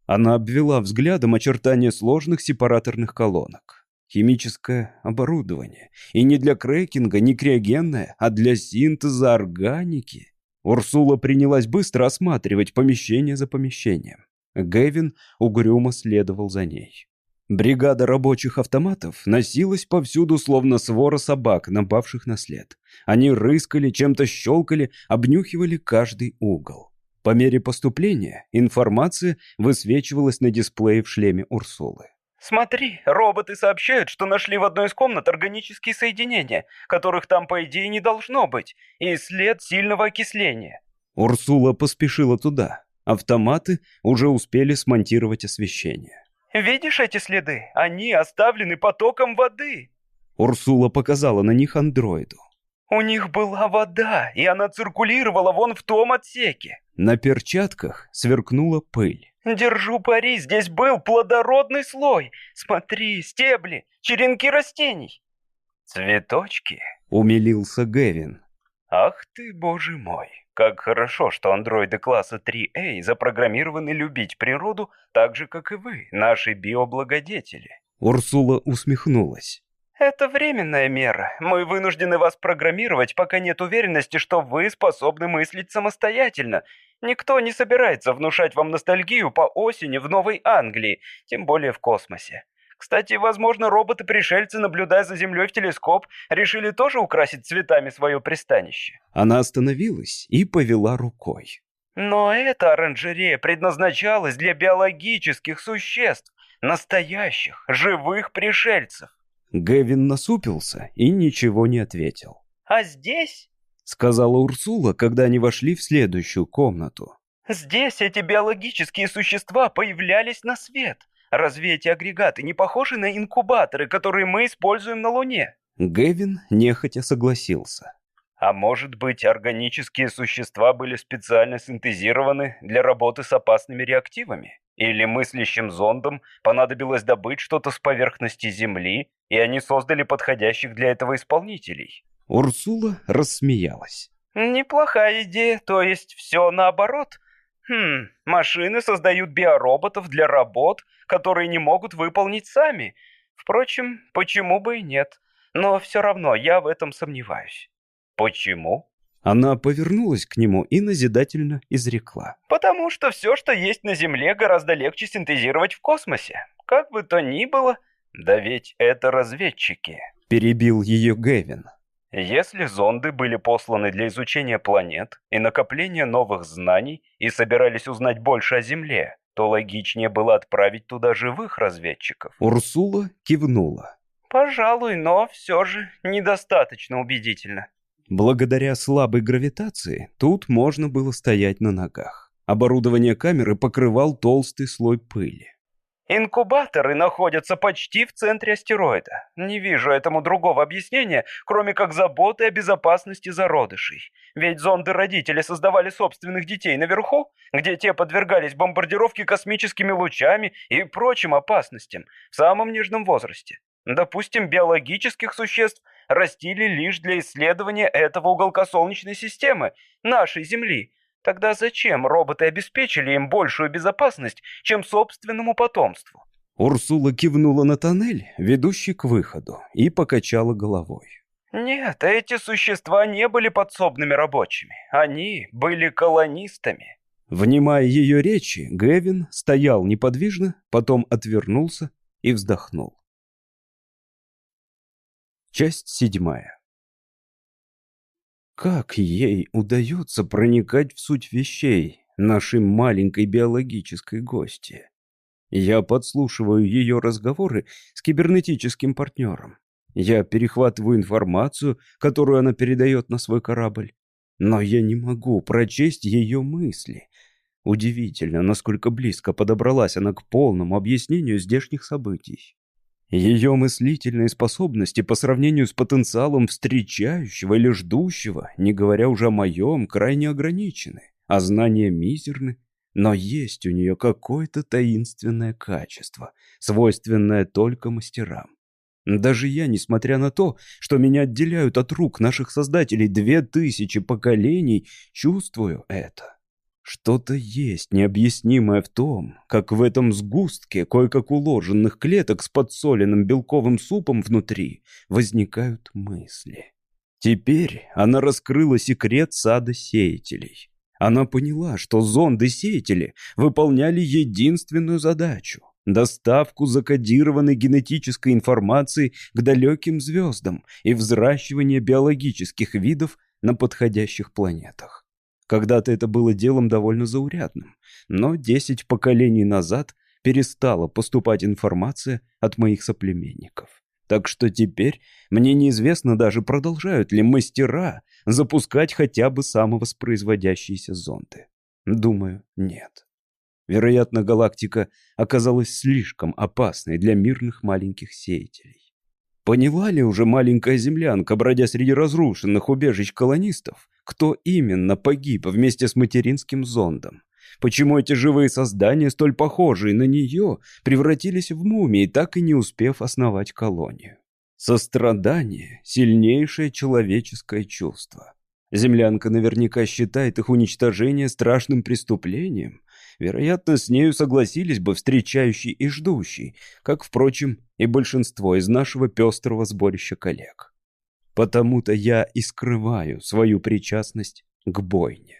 Она обвела взглядом очертания сложных сепараторных колонок. Химическое оборудование. И не для крекинга, не криогенное, а для синтеза органики. Урсула принялась быстро осматривать помещение за помещением. Гэвин угрюмо следовал за ней. Бригада рабочих автоматов носилась повсюду, словно свора собак, напавших на след. Они рыскали, чем-то щелкали, обнюхивали каждый угол. По мере поступления информация высвечивалась на дисплее в шлеме Урсулы. Смотри, роботы сообщают, что нашли в одной из комнат органические соединения, которых там, по идее, не должно быть, и след сильного окисления. Урсула поспешила туда. Автоматы уже успели смонтировать освещение. Видишь эти следы? Они оставлены потоком воды. Урсула показала на них андроиду. У них была вода, и она циркулировала вон в том отсеке. На перчатках сверкнула пыль. Держу пари, здесь был плодородный слой. Смотри, стебли, черенки растений. Цветочки, умилился Гевин. Ах ты, боже мой. Как хорошо, что андроиды класса 3А запрограммированы любить природу так же, как и вы, наши биоблагодетели. Урсула усмехнулась. Это временная мера. Мы вынуждены вас программировать, пока нет уверенности, что вы способны мыслить самостоятельно. Никто не собирается внушать вам ностальгию по осени в Новой Англии, тем более в космосе. Кстати, возможно, роботы-пришельцы, наблюдая за Землей в телескоп, решили тоже украсить цветами свое пристанище. Она остановилась и повела рукой. Но эта оранжерея предназначалась для биологических существ, настоящих, живых пришельцев. Гэвин насупился и ничего не ответил. «А здесь?» — сказала Урсула, когда они вошли в следующую комнату. «Здесь эти биологические существа появлялись на свет. Разве эти агрегаты не похожи на инкубаторы, которые мы используем на Луне?» Гэвин нехотя согласился. «А может быть, органические существа были специально синтезированы для работы с опасными реактивами? Или мыслящим зондам понадобилось добыть что-то с поверхности Земли, и они создали подходящих для этого исполнителей. Урсула рассмеялась. Неплохая идея, то есть все наоборот. Хм, машины создают биороботов для работ, которые не могут выполнить сами. Впрочем, почему бы и нет? Но все равно я в этом сомневаюсь. Почему? Она повернулась к нему и назидательно изрекла. Потому что все, что есть на Земле, гораздо легче синтезировать в космосе. Как бы то ни было, да ведь это разведчики. Перебил ее Гэвин. Если зонды были посланы для изучения планет и накопления новых знаний и собирались узнать больше о Земле, то логичнее было отправить туда живых разведчиков. Урсула кивнула. Пожалуй, но все же недостаточно убедительно. Благодаря слабой гравитации тут можно было стоять на ногах. Оборудование камеры покрывал толстый слой пыли. Инкубаторы находятся почти в центре астероида. Не вижу этому другого объяснения, кроме как заботы о безопасности зародышей. Ведь зонды-родители создавали собственных детей наверху, где те подвергались бомбардировке космическими лучами и прочим опасностям в самом нежном возрасте. Допустим, биологических существ растили лишь для исследования этого уголка Солнечной системы, нашей Земли, Тогда зачем роботы обеспечили им большую безопасность, чем собственному потомству? Урсула кивнула на тоннель, ведущий к выходу, и покачала головой. Нет, эти существа не были подсобными рабочими. Они были колонистами. Внимая ее речи, Гэвин стоял неподвижно, потом отвернулся и вздохнул. Часть седьмая. Как ей удается проникать в суть вещей, нашей маленькой биологической гости? Я подслушиваю ее разговоры с кибернетическим партнером. Я перехватываю информацию, которую она передает на свой корабль. Но я не могу прочесть ее мысли. Удивительно, насколько близко подобралась она к полному объяснению здешних событий. Ее мыслительные способности по сравнению с потенциалом встречающего или ждущего, не говоря уже о моем, крайне ограничены, а знания мизерны, но есть у нее какое-то таинственное качество, свойственное только мастерам. Даже я, несмотря на то, что меня отделяют от рук наших создателей две тысячи поколений, чувствую это. Что-то есть необъяснимое в том, как в этом сгустке кое-как уложенных клеток с подсоленным белковым супом внутри возникают мысли. Теперь она раскрыла секрет сада сеятелей. Она поняла, что зонды-сеятели выполняли единственную задачу — доставку закодированной генетической информации к далеким звездам и взращивание биологических видов на подходящих планетах. Когда-то это было делом довольно заурядным, но десять поколений назад перестала поступать информация от моих соплеменников. Так что теперь мне неизвестно даже, продолжают ли мастера запускать хотя бы самовоспроизводящиеся зонды. Думаю, нет. Вероятно, галактика оказалась слишком опасной для мирных маленьких сеятелей. Поняла ли уже маленькая землянка, бродя среди разрушенных убежищ колонистов, кто именно погиб вместе с материнским зондом? Почему эти живые создания, столь похожие на нее, превратились в мумии, так и не успев основать колонию? Сострадание — сильнейшее человеческое чувство. Землянка наверняка считает их уничтожение страшным преступлением, Вероятно, с нею согласились бы встречающий и ждущий, как, впрочем, и большинство из нашего пестрого сборища коллег. Потому-то я и скрываю свою причастность к бойне.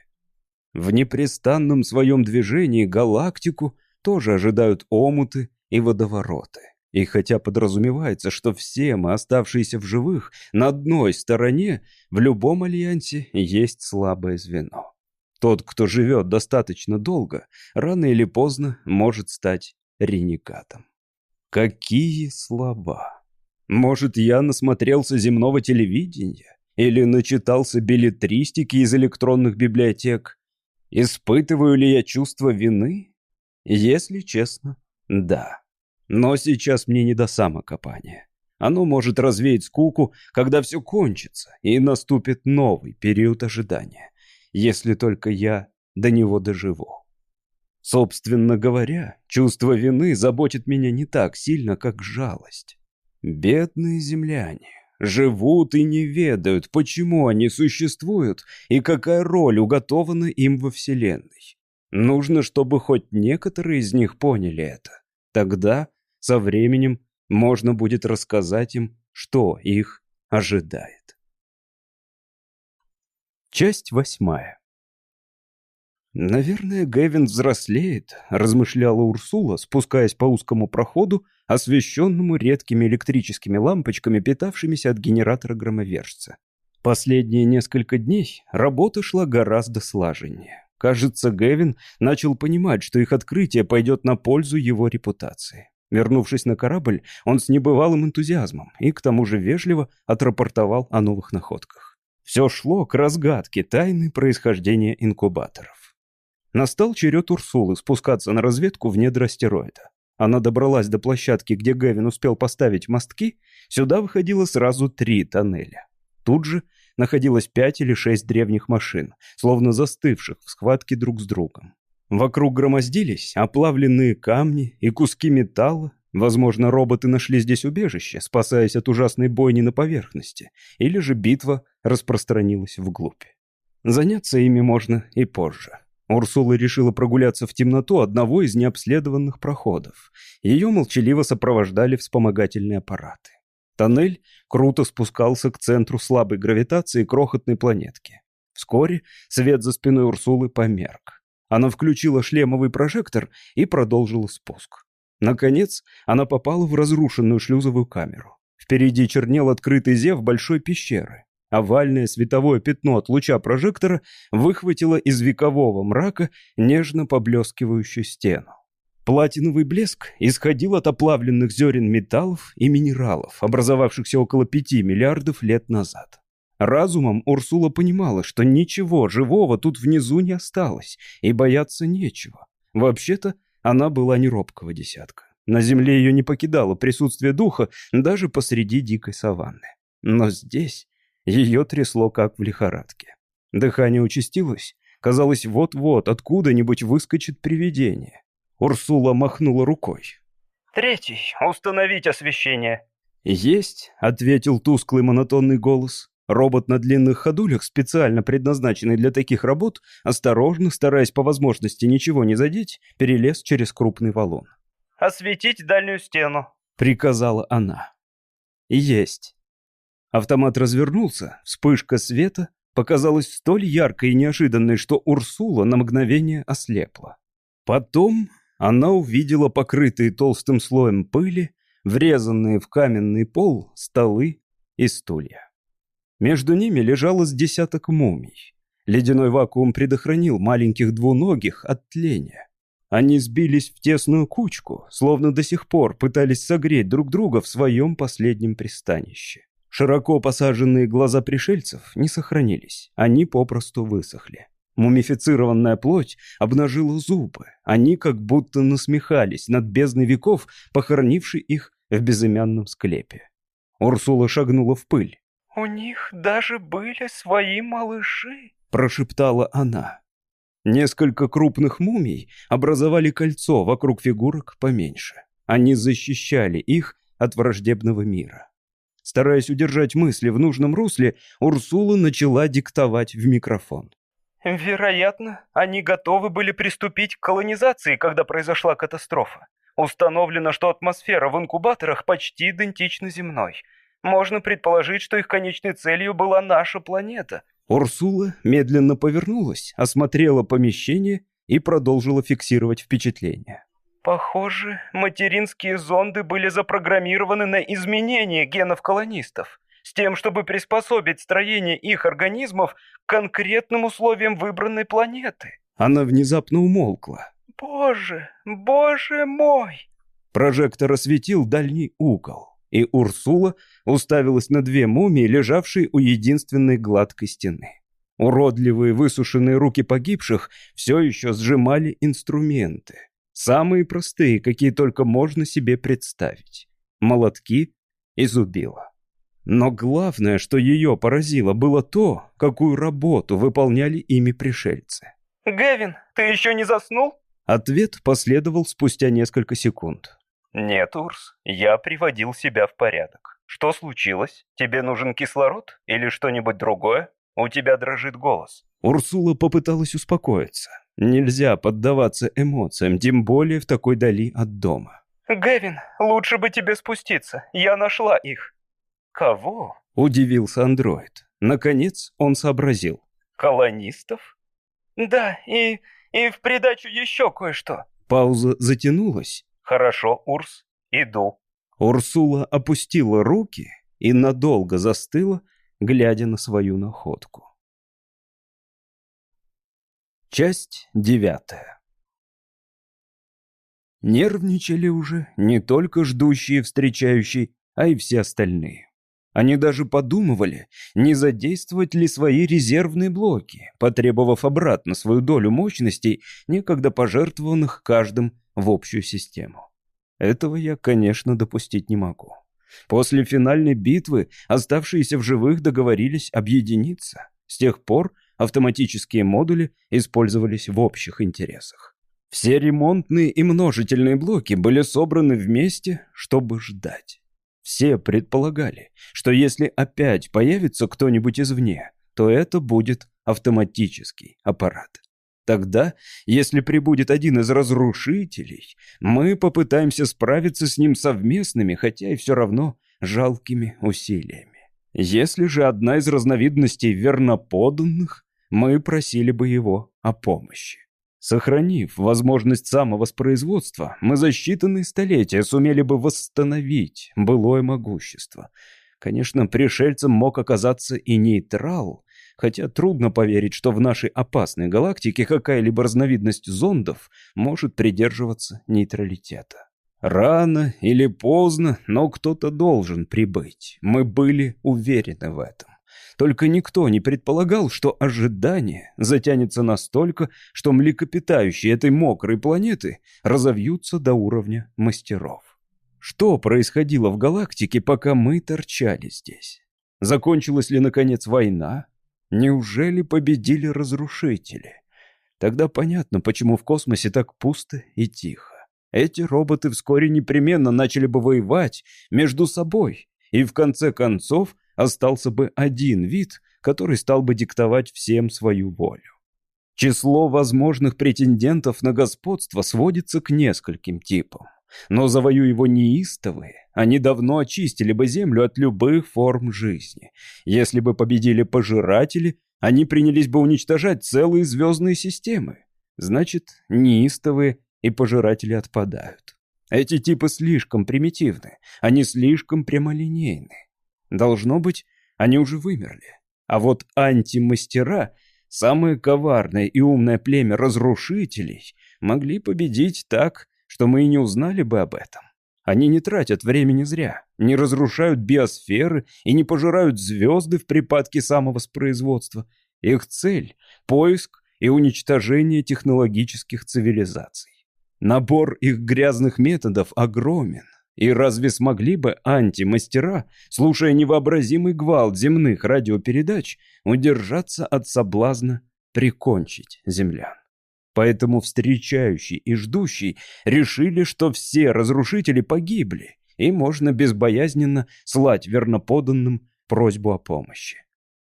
В непрестанном своем движении галактику тоже ожидают омуты и водовороты. И хотя подразумевается, что все мы, оставшиеся в живых, на одной стороне, в любом альянсе есть слабое звено. Тот, кто живет достаточно долго, рано или поздно может стать ренегатом. Какие слова! Может, я насмотрелся земного телевидения? Или начитался билетристики из электронных библиотек? Испытываю ли я чувство вины? Если честно, да. Но сейчас мне не до самокопания. Оно может развеять скуку, когда все кончится, и наступит новый период ожидания если только я до него доживу. Собственно говоря, чувство вины заботит меня не так сильно, как жалость. Бедные земляне живут и не ведают, почему они существуют и какая роль уготована им во Вселенной. Нужно, чтобы хоть некоторые из них поняли это. Тогда, со временем, можно будет рассказать им, что их ожидает. Часть восьмая. «Наверное, Гэвин взрослеет», — размышляла Урсула, спускаясь по узкому проходу, освещенному редкими электрическими лампочками, питавшимися от генератора громовержца. Последние несколько дней работа шла гораздо слаженнее. Кажется, Гэвин начал понимать, что их открытие пойдет на пользу его репутации. Вернувшись на корабль, он с небывалым энтузиазмом и к тому же вежливо отрапортовал о новых находках. Все шло к разгадке тайны происхождения инкубаторов. Настал черед Урсулы спускаться на разведку в недра астероида. Она добралась до площадки, где Гэвин успел поставить мостки. Сюда выходило сразу три тоннеля. Тут же находилось пять или шесть древних машин, словно застывших в схватке друг с другом. Вокруг громоздились оплавленные камни и куски металла. Возможно, роботы нашли здесь убежище, спасаясь от ужасной бойни на поверхности, или же битва распространилась вглубь. Заняться ими можно и позже. Урсула решила прогуляться в темноту одного из необследованных проходов. Ее молчаливо сопровождали вспомогательные аппараты. Тоннель круто спускался к центру слабой гравитации крохотной планетки. Вскоре свет за спиной Урсулы померк. Она включила шлемовый прожектор и продолжила спуск. Наконец, она попала в разрушенную шлюзовую камеру. Впереди чернел открытый зев большой пещеры. Овальное световое пятно от луча прожектора выхватило из векового мрака нежно поблескивающую стену. Платиновый блеск исходил от оплавленных зерен металлов и минералов, образовавшихся около пяти миллиардов лет назад. Разумом Урсула понимала, что ничего живого тут внизу не осталось, и бояться нечего. Вообще-то, она была не робкого десятка. На земле ее не покидало присутствие духа даже посреди дикой саванны. Но здесь ее трясло, как в лихорадке. Дыхание участилось. Казалось, вот-вот откуда-нибудь выскочит привидение. Урсула махнула рукой. «Третий. Установить освещение». «Есть», — ответил тусклый монотонный голос. Робот на длинных ходулях, специально предназначенный для таких работ, осторожно, стараясь по возможности ничего не задеть, перелез через крупный валун. «Осветить дальнюю стену», — приказала она. «Есть». Автомат развернулся, вспышка света показалась столь яркой и неожиданной, что Урсула на мгновение ослепла. Потом она увидела покрытые толстым слоем пыли, врезанные в каменный пол столы и стулья. Между ними лежало с десяток мумий. Ледяной вакуум предохранил маленьких двуногих от тления. Они сбились в тесную кучку, словно до сих пор пытались согреть друг друга в своем последнем пристанище. Широко посаженные глаза пришельцев не сохранились, они попросту высохли. Мумифицированная плоть обнажила зубы, они как будто насмехались над бездной веков, похоронившей их в безымянном склепе. Урсула шагнула в пыль. «У них даже были свои малыши», — прошептала она. Несколько крупных мумий образовали кольцо вокруг фигурок поменьше. Они защищали их от враждебного мира. Стараясь удержать мысли в нужном русле, Урсула начала диктовать в микрофон. «Вероятно, они готовы были приступить к колонизации, когда произошла катастрофа. Установлено, что атмосфера в инкубаторах почти идентична земной. Можно предположить, что их конечной целью была наша планета». Урсула медленно повернулась, осмотрела помещение и продолжила фиксировать впечатление. Похоже, материнские зонды были запрограммированы на изменение генов колонистов, с тем, чтобы приспособить строение их организмов к конкретным условиям выбранной планеты. Она внезапно умолкла. Боже, боже мой! Прожектор осветил дальний угол, и Урсула уставилась на две мумии, лежавшие у единственной гладкой стены. Уродливые высушенные руки погибших все еще сжимали инструменты. Самые простые, какие только можно себе представить. Молотки и зубила. Но главное, что ее поразило, было то, какую работу выполняли ими пришельцы. «Гэвин, ты еще не заснул?» Ответ последовал спустя несколько секунд. «Нет, Урс, я приводил себя в порядок. Что случилось? Тебе нужен кислород или что-нибудь другое? У тебя дрожит голос». Урсула попыталась успокоиться. Нельзя поддаваться эмоциям, тем более в такой дали от дома. «Гэвин, лучше бы тебе спуститься. Я нашла их». «Кого?» — удивился андроид. Наконец он сообразил. «Колонистов?» «Да, и, и в придачу еще кое-что». Пауза затянулась, «Хорошо, Урс, иду». Урсула опустила руки и надолго застыла, глядя на свою находку. Часть девятая. Нервничали уже не только ждущие встречающие, а и все остальные. Они даже подумывали, не задействовать ли свои резервные блоки, потребовав обратно свою долю мощностей, некогда пожертвованных каждым в общую систему. Этого я, конечно, допустить не могу. После финальной битвы оставшиеся в живых договорились объединиться. С тех пор автоматические модули использовались в общих интересах. Все ремонтные и множительные блоки были собраны вместе, чтобы ждать. Все предполагали, что если опять появится кто-нибудь извне, то это будет автоматический аппарат. Тогда, если прибудет один из разрушителей, мы попытаемся справиться с ним совместными, хотя и все равно жалкими усилиями. Если же одна из разновидностей верноподанных, мы просили бы его о помощи. Сохранив возможность самовоспроизводства, мы за считанные столетия сумели бы восстановить былое могущество. Конечно, пришельцем мог оказаться и нейтрал, хотя трудно поверить, что в нашей опасной галактике какая-либо разновидность зондов может придерживаться нейтралитета. Рано или поздно, но кто-то должен прибыть. Мы были уверены в этом. Только никто не предполагал, что ожидание затянется настолько, что млекопитающие этой мокрой планеты разовьются до уровня мастеров. Что происходило в галактике, пока мы торчали здесь? Закончилась ли, наконец, война? Неужели победили разрушители? Тогда понятно, почему в космосе так пусто и тихо. Эти роботы вскоре непременно начали бы воевать между собой, и в конце концов остался бы один вид, который стал бы диктовать всем свою волю. Число возможных претендентов на господство сводится к нескольким типам. Но завою его неистовые, они давно очистили бы Землю от любых форм жизни. Если бы победили пожиратели, они принялись бы уничтожать целые звездные системы. Значит, неистовые и пожиратели отпадают. Эти типы слишком примитивны, они слишком прямолинейны. Должно быть, они уже вымерли. А вот антимастера, самое коварное и умное племя разрушителей, могли победить так, что мы и не узнали бы об этом. Они не тратят времени зря, не разрушают биосферы и не пожирают звезды в припадке самовоспроизводства. Их цель — поиск и уничтожение технологических цивилизаций. Набор их грязных методов огромен. И разве смогли бы антимастера, слушая невообразимый гвалт земных радиопередач, удержаться от соблазна прикончить землян? Поэтому встречающий и ждущий решили, что все разрушители погибли, и можно безбоязненно слать верноподанным просьбу о помощи.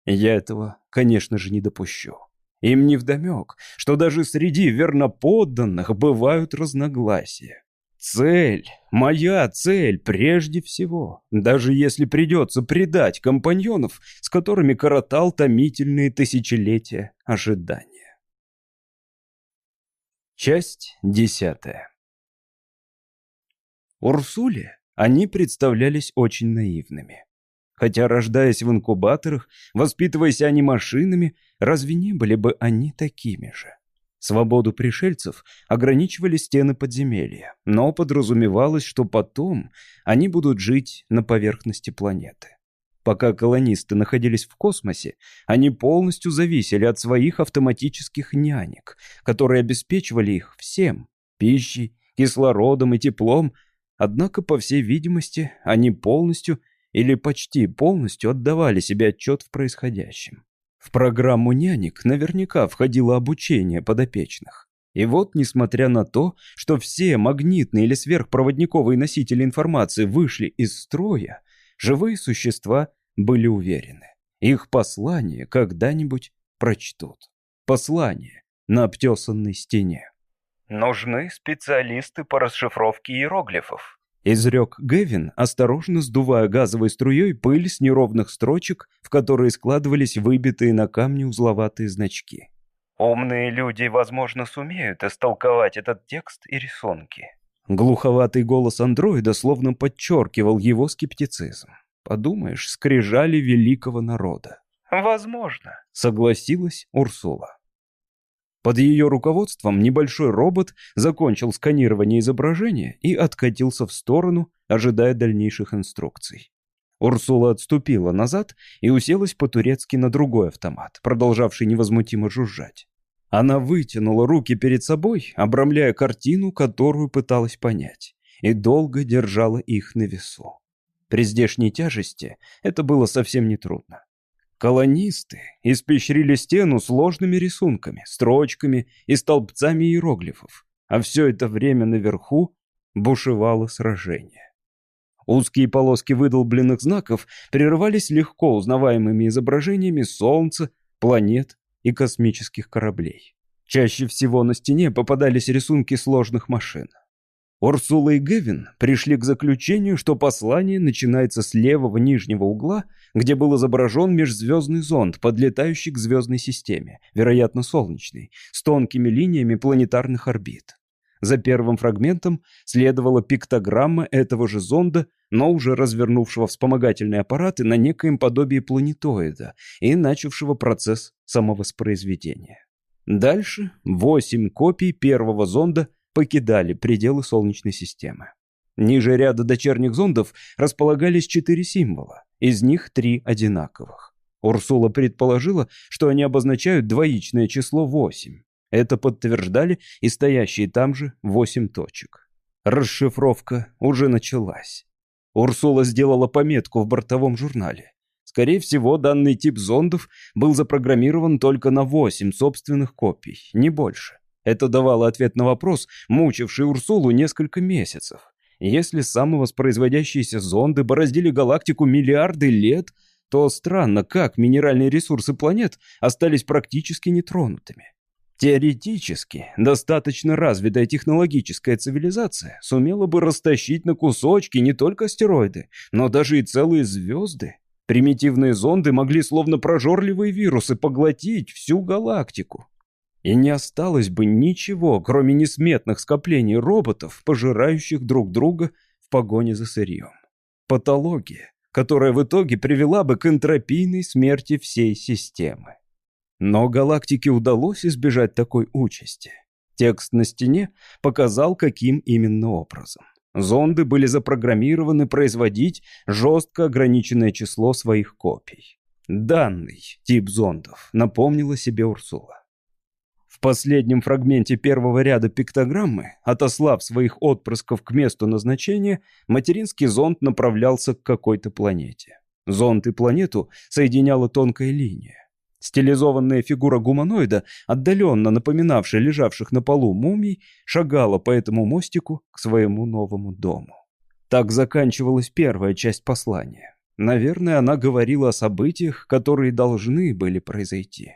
Я этого, конечно же, не допущу. Им невдомек, что даже среди верноподданных бывают разногласия. Цель, моя цель прежде всего, даже если придется предать компаньонов, с которыми коротал томительные тысячелетия ожидания. Часть десятая. Урсуле они представлялись очень наивными. Хотя, рождаясь в инкубаторах, воспитываясь они машинами, разве не были бы они такими же? Свободу пришельцев ограничивали стены подземелья, но подразумевалось, что потом они будут жить на поверхности планеты. Пока колонисты находились в космосе, они полностью зависели от своих автоматических нянек, которые обеспечивали их всем – пищей, кислородом и теплом, однако, по всей видимости, они полностью или почти полностью отдавали себе отчет в происходящем. В программу нянек наверняка входило обучение подопечных. И вот, несмотря на то, что все магнитные или сверхпроводниковые носители информации вышли из строя, живые существа были уверены. Их послание когда-нибудь прочтут. Послание на обтесанной стене. «Нужны специалисты по расшифровке иероглифов», изрек Гевин, осторожно сдувая газовой струей пыль с неровных строчек, в которые складывались выбитые на камне узловатые значки. Умные люди, возможно, сумеют истолковать этот текст и рисунки. Глуховатый голос андроида словно подчеркивал его скептицизм. Подумаешь, скрижали великого народа. Возможно, согласилась Урсула. Под ее руководством небольшой робот закончил сканирование изображения и откатился в сторону, ожидая дальнейших инструкций. Урсула отступила назад и уселась по-турецки на другой автомат, продолжавший невозмутимо жужжать. Она вытянула руки перед собой, обрамляя картину, которую пыталась понять, и долго держала их на весу. При здешней тяжести это было совсем нетрудно. Колонисты испещрили стену сложными рисунками, строчками и столбцами иероглифов, а все это время наверху бушевало сражение. Узкие полоски выдолбленных знаков прерывались легко узнаваемыми изображениями солнца, планет и космических кораблей. Чаще всего на стене попадались рисунки сложных машин. Урсула и Гевин пришли к заключению, что послание начинается с левого нижнего угла, где был изображен межзвездный зонд, подлетающий к звездной системе, вероятно, солнечной, с тонкими линиями планетарных орбит. За первым фрагментом следовала пиктограмма этого же зонда, но уже развернувшего вспомогательные аппараты на некоем подобии планетоида и начавшего процесс самовоспроизведения. Дальше восемь копий первого зонда покидали пределы Солнечной системы. Ниже ряда дочерних зондов располагались четыре символа, из них три одинаковых. Урсула предположила, что они обозначают двоичное число восемь. Это подтверждали и стоящие там же восемь точек. Расшифровка уже началась. Урсула сделала пометку в бортовом журнале. Скорее всего, данный тип зондов был запрограммирован только на восемь собственных копий, не больше. Это давало ответ на вопрос, мучивший Урсулу несколько месяцев. Если самовоспроизводящиеся зонды бороздили галактику миллиарды лет, то странно, как минеральные ресурсы планет остались практически нетронутыми. Теоретически, достаточно развитая технологическая цивилизация сумела бы растащить на кусочки не только астероиды, но даже и целые звезды. Примитивные зонды могли словно прожорливые вирусы поглотить всю галактику. И не осталось бы ничего, кроме несметных скоплений роботов, пожирающих друг друга в погоне за сырьем. Патология, которая в итоге привела бы к энтропийной смерти всей системы. Но галактике удалось избежать такой участи. Текст на стене показал, каким именно образом. Зонды были запрограммированы производить жестко ограниченное число своих копий. Данный тип зондов напомнила себе Урсула. Последнем фрагменте первого ряда пиктограммы, отослав своих отпрысков к месту назначения, материнский зонд направлялся к какой-то планете. Зонд и планету соединяла тонкая линия. Стилизованная фигура гуманоида, отдаленно напоминавшая лежавших на полу мумий, шагала по этому мостику к своему новому дому. Так заканчивалась первая часть послания. Наверное, она говорила о событиях, которые должны были произойти.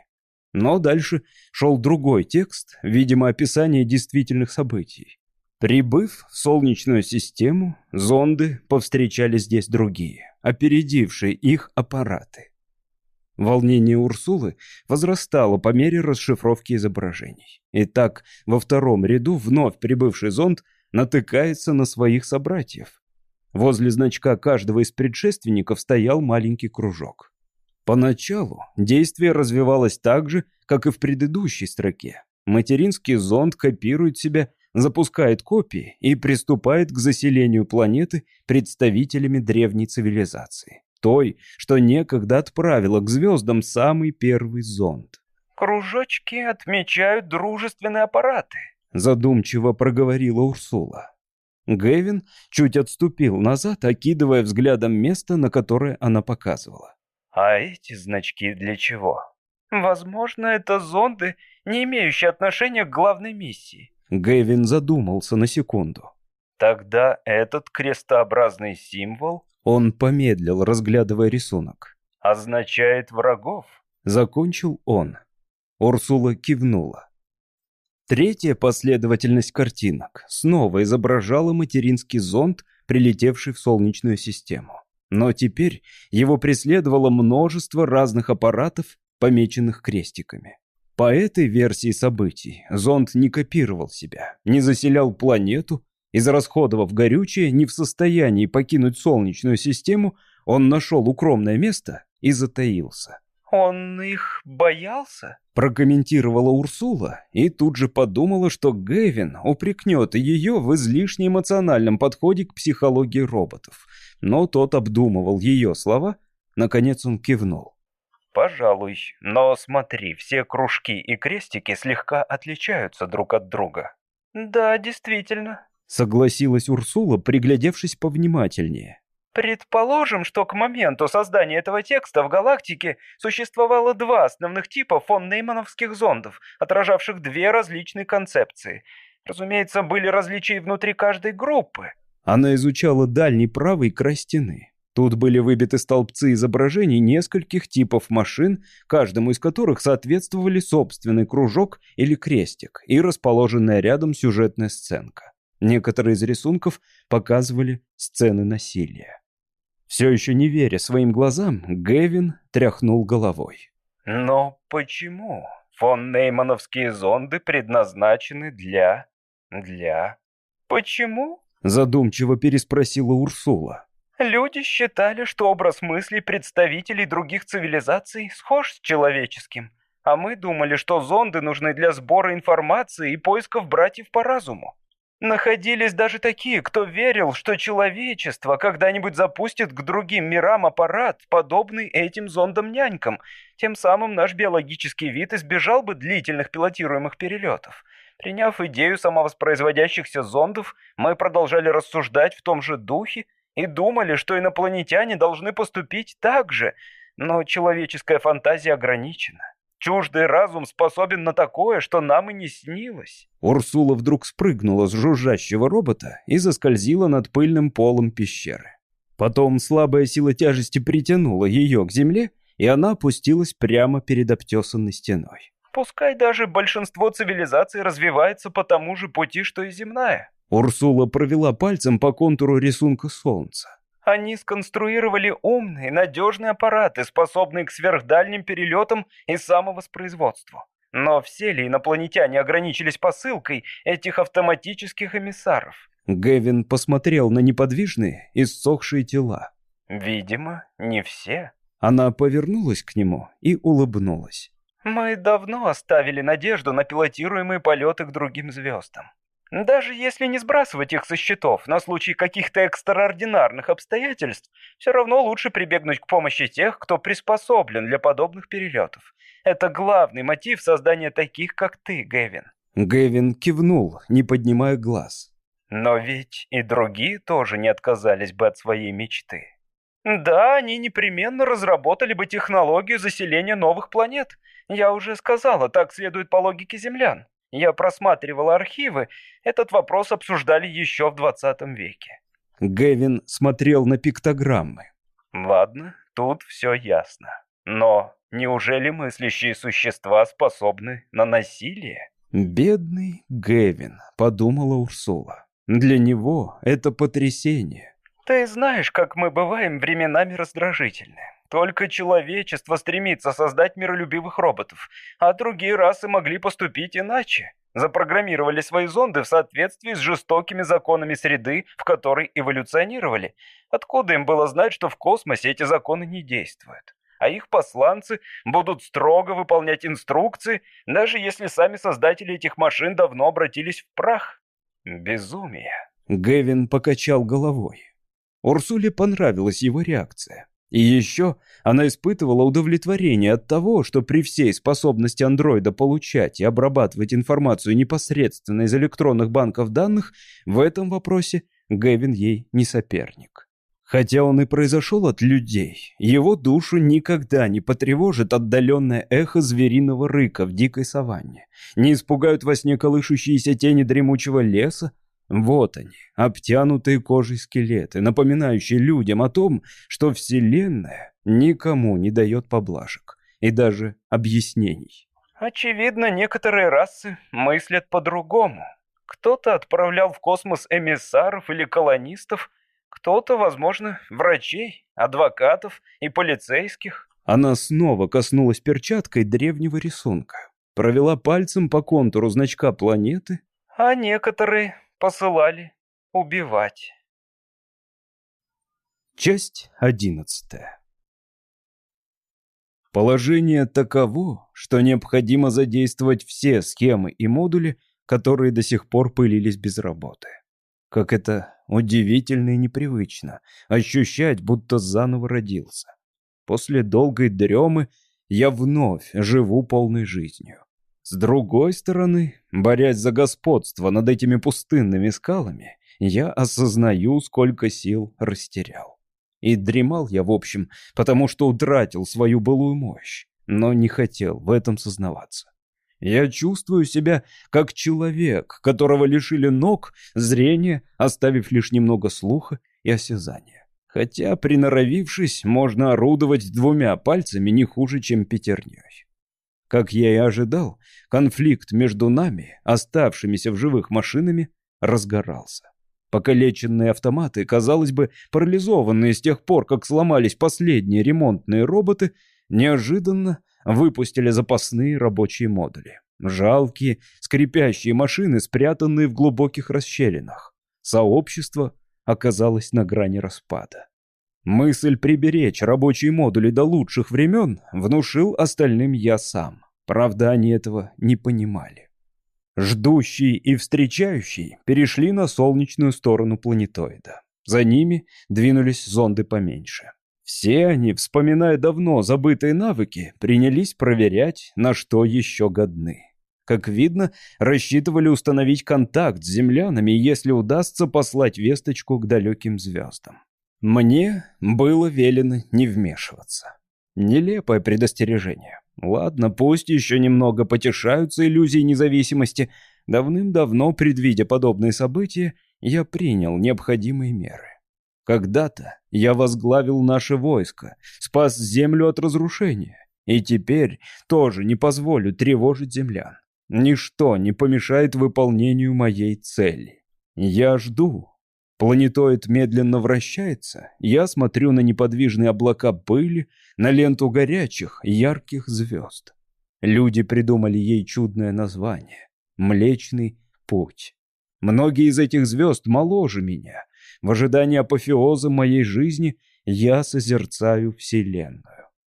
Но дальше шел другой текст, видимо, описание действительных событий. Прибыв в Солнечную систему, зонды повстречали здесь другие, опередившие их аппараты. Волнение Урсулы возрастало по мере расшифровки изображений. И так во втором ряду вновь прибывший зонд натыкается на своих собратьев. Возле значка каждого из предшественников стоял маленький кружок. Поначалу действие развивалось так же, как и в предыдущей строке. Материнский зонд копирует себя, запускает копии и приступает к заселению планеты представителями древней цивилизации той, что некогда отправила к звездам самый первый зонд. «Кружочки отмечают дружественные аппараты», задумчиво проговорила Урсула. Гэвин чуть отступил назад, окидывая взглядом место, на которое она показывала. «А эти значки для чего?» Возможно, это зонды, не имеющие отношения к главной миссии. Гэвин задумался на секунду. Тогда этот крестообразный символ... Он помедлил, разглядывая рисунок. Означает врагов. Закончил он. Урсула кивнула. Третья последовательность картинок снова изображала материнский зонд, прилетевший в Солнечную систему. Но теперь его преследовало множество разных аппаратов, помеченных крестиками. По этой версии событий зонд не копировал себя, не заселял планету, израсходовав горючее, не в состоянии покинуть Солнечную систему, он нашел укромное место и затаился. «Он их боялся?» Прокомментировала Урсула и тут же подумала, что Гэвин упрекнет ее в излишне эмоциональном подходе к психологии роботов. Но тот обдумывал ее слова, наконец он кивнул. «Пожалуй, но смотри, все кружки и крестики слегка отличаются друг от друга». «Да, действительно», — согласилась Урсула, приглядевшись повнимательнее. Предположим, что к моменту создания этого текста в галактике существовало два основных типа фон Неймановских зондов, отражавших две различные концепции. Разумеется, были различия внутри каждой группы. Она изучала дальний правый край стены. Тут были выбиты столбцы изображений нескольких типов машин, каждому из которых соответствовали собственный кружок или крестик и расположенная рядом сюжетная сценка. Некоторые из рисунков показывали сцены насилия. Все еще не веря своим глазам, Гэвин тряхнул головой. «Но почему? Фон Неймановские зонды предназначены для... для... Почему?» Задумчиво переспросила Урсула. Люди считали, что образ мыслей представителей других цивилизаций схож с человеческим, а мы думали, что зонды нужны для сбора информации и поисков братьев по разуму. Находились даже такие, кто верил, что человечество когда-нибудь запустит к другим мирам аппарат, подобный этим зондам-нянькам. Тем самым наш биологический вид избежал бы длительных пилотируемых перелетов. Приняв идею самовоспроизводящихся зондов, мы продолжали рассуждать в том же духе и думали, что инопланетяне должны поступить так же, но человеческая фантазия ограничена. Чуждый разум способен на такое, что нам и не снилось». Урсула вдруг спрыгнула с жужжащего робота и заскользила над пыльным полом пещеры. Потом слабая сила тяжести притянула ее к земле, и она опустилась прямо перед обтесанной стеной. «Пускай даже большинство цивилизаций развивается по тому же пути, что и земная». Урсула провела пальцем по контуру рисунка солнца. Они сконструировали умные, надежные аппараты, способные к сверхдальним перелетам и самовоспроизводству. Но все ли инопланетяне ограничились посылкой этих автоматических эмиссаров? Гэвин посмотрел на неподвижные, иссохшие тела. Видимо, не все. Она повернулась к нему и улыбнулась. Мы давно оставили надежду на пилотируемые полеты к другим звездам. Даже если не сбрасывать их со счетов на случай каких-то экстраординарных обстоятельств, все равно лучше прибегнуть к помощи тех, кто приспособлен для подобных перелетов. Это главный мотив создания таких, как ты, Гэвин. Гэвин кивнул, не поднимая глаз. Но ведь и другие тоже не отказались бы от своей мечты. Да, они непременно разработали бы технологию заселения новых планет. Я уже сказала, так следует по логике землян. Я просматривал архивы, этот вопрос обсуждали еще в 20 веке. Гэвин смотрел на пиктограммы. Ладно, тут все ясно. Но неужели мыслящие существа способны на насилие? «Бедный Гэвин», — подумала Урсула. «Для него это потрясение». «Ты знаешь, как мы бываем временами раздражительны. Только человечество стремится создать миролюбивых роботов, а другие расы могли поступить иначе. Запрограммировали свои зонды в соответствии с жестокими законами среды, в которой эволюционировали. Откуда им было знать, что в космосе эти законы не действуют? А их посланцы будут строго выполнять инструкции, даже если сами создатели этих машин давно обратились в прах. Безумие. Гэвин покачал головой. Урсуле понравилась его реакция. И еще она испытывала удовлетворение от того, что при всей способности андроида получать и обрабатывать информацию непосредственно из электронных банков данных, в этом вопросе Гэвин ей не соперник. Хотя он и произошел от людей, его душу никогда не потревожит отдаленное эхо звериного рыка в дикой саванне, не испугают во сне колышущиеся тени дремучего леса. Вот они, обтянутые кожей скелеты, напоминающие людям о том, что Вселенная никому не дает поблажек и даже объяснений. Очевидно, некоторые расы мыслят по-другому. Кто-то отправлял в космос эмиссаров или колонистов, кто-то, возможно, врачей, адвокатов и полицейских. Она снова коснулась перчаткой древнего рисунка, провела пальцем по контуру значка планеты. А некоторые посылали убивать. Часть одиннадцатая. Положение таково, что необходимо задействовать все схемы и модули, которые до сих пор пылились без работы. Как это удивительно и непривычно ощущать, будто заново родился. После долгой дремы я вновь живу полной жизнью. С другой стороны, борясь за господство над этими пустынными скалами, я осознаю, сколько сил растерял. И дремал я, в общем, потому что утратил свою былую мощь, но не хотел в этом сознаваться. Я чувствую себя как человек, которого лишили ног, зрения, оставив лишь немного слуха и осязания. Хотя, приноровившись, можно орудовать двумя пальцами не хуже, чем пятерней. Как я и ожидал, конфликт между нами, оставшимися в живых машинами, разгорался. Покалеченные автоматы, казалось бы, парализованные с тех пор, как сломались последние ремонтные роботы, неожиданно выпустили запасные рабочие модули. Жалкие, скрипящие машины, спрятанные в глубоких расщелинах. Сообщество оказалось на грани распада. Мысль приберечь рабочие модули до лучших времен внушил остальным я сам. Правда, они этого не понимали. Ждущий и встречающий перешли на солнечную сторону планетоида. За ними двинулись зонды поменьше. Все они, вспоминая давно забытые навыки, принялись проверять, на что еще годны. Как видно, рассчитывали установить контакт с землянами, если удастся послать весточку к далеким звездам. Мне было велено не вмешиваться. Нелепое предостережение. Ладно, пусть еще немного потешаются иллюзии независимости. Давным-давно, предвидя подобные события, я принял необходимые меры. Когда-то я возглавил наше войско, спас землю от разрушения. И теперь тоже не позволю тревожить землян. Ничто не помешает выполнению моей цели. Я жду. Планетоид медленно вращается. Я смотрю на неподвижные облака пыли, на ленту горячих, ярких звезд. Люди придумали ей чудное название — Млечный Путь. Многие из этих звезд моложе меня, в ожидании апофеоза моей жизни я созерцаю Вселенную.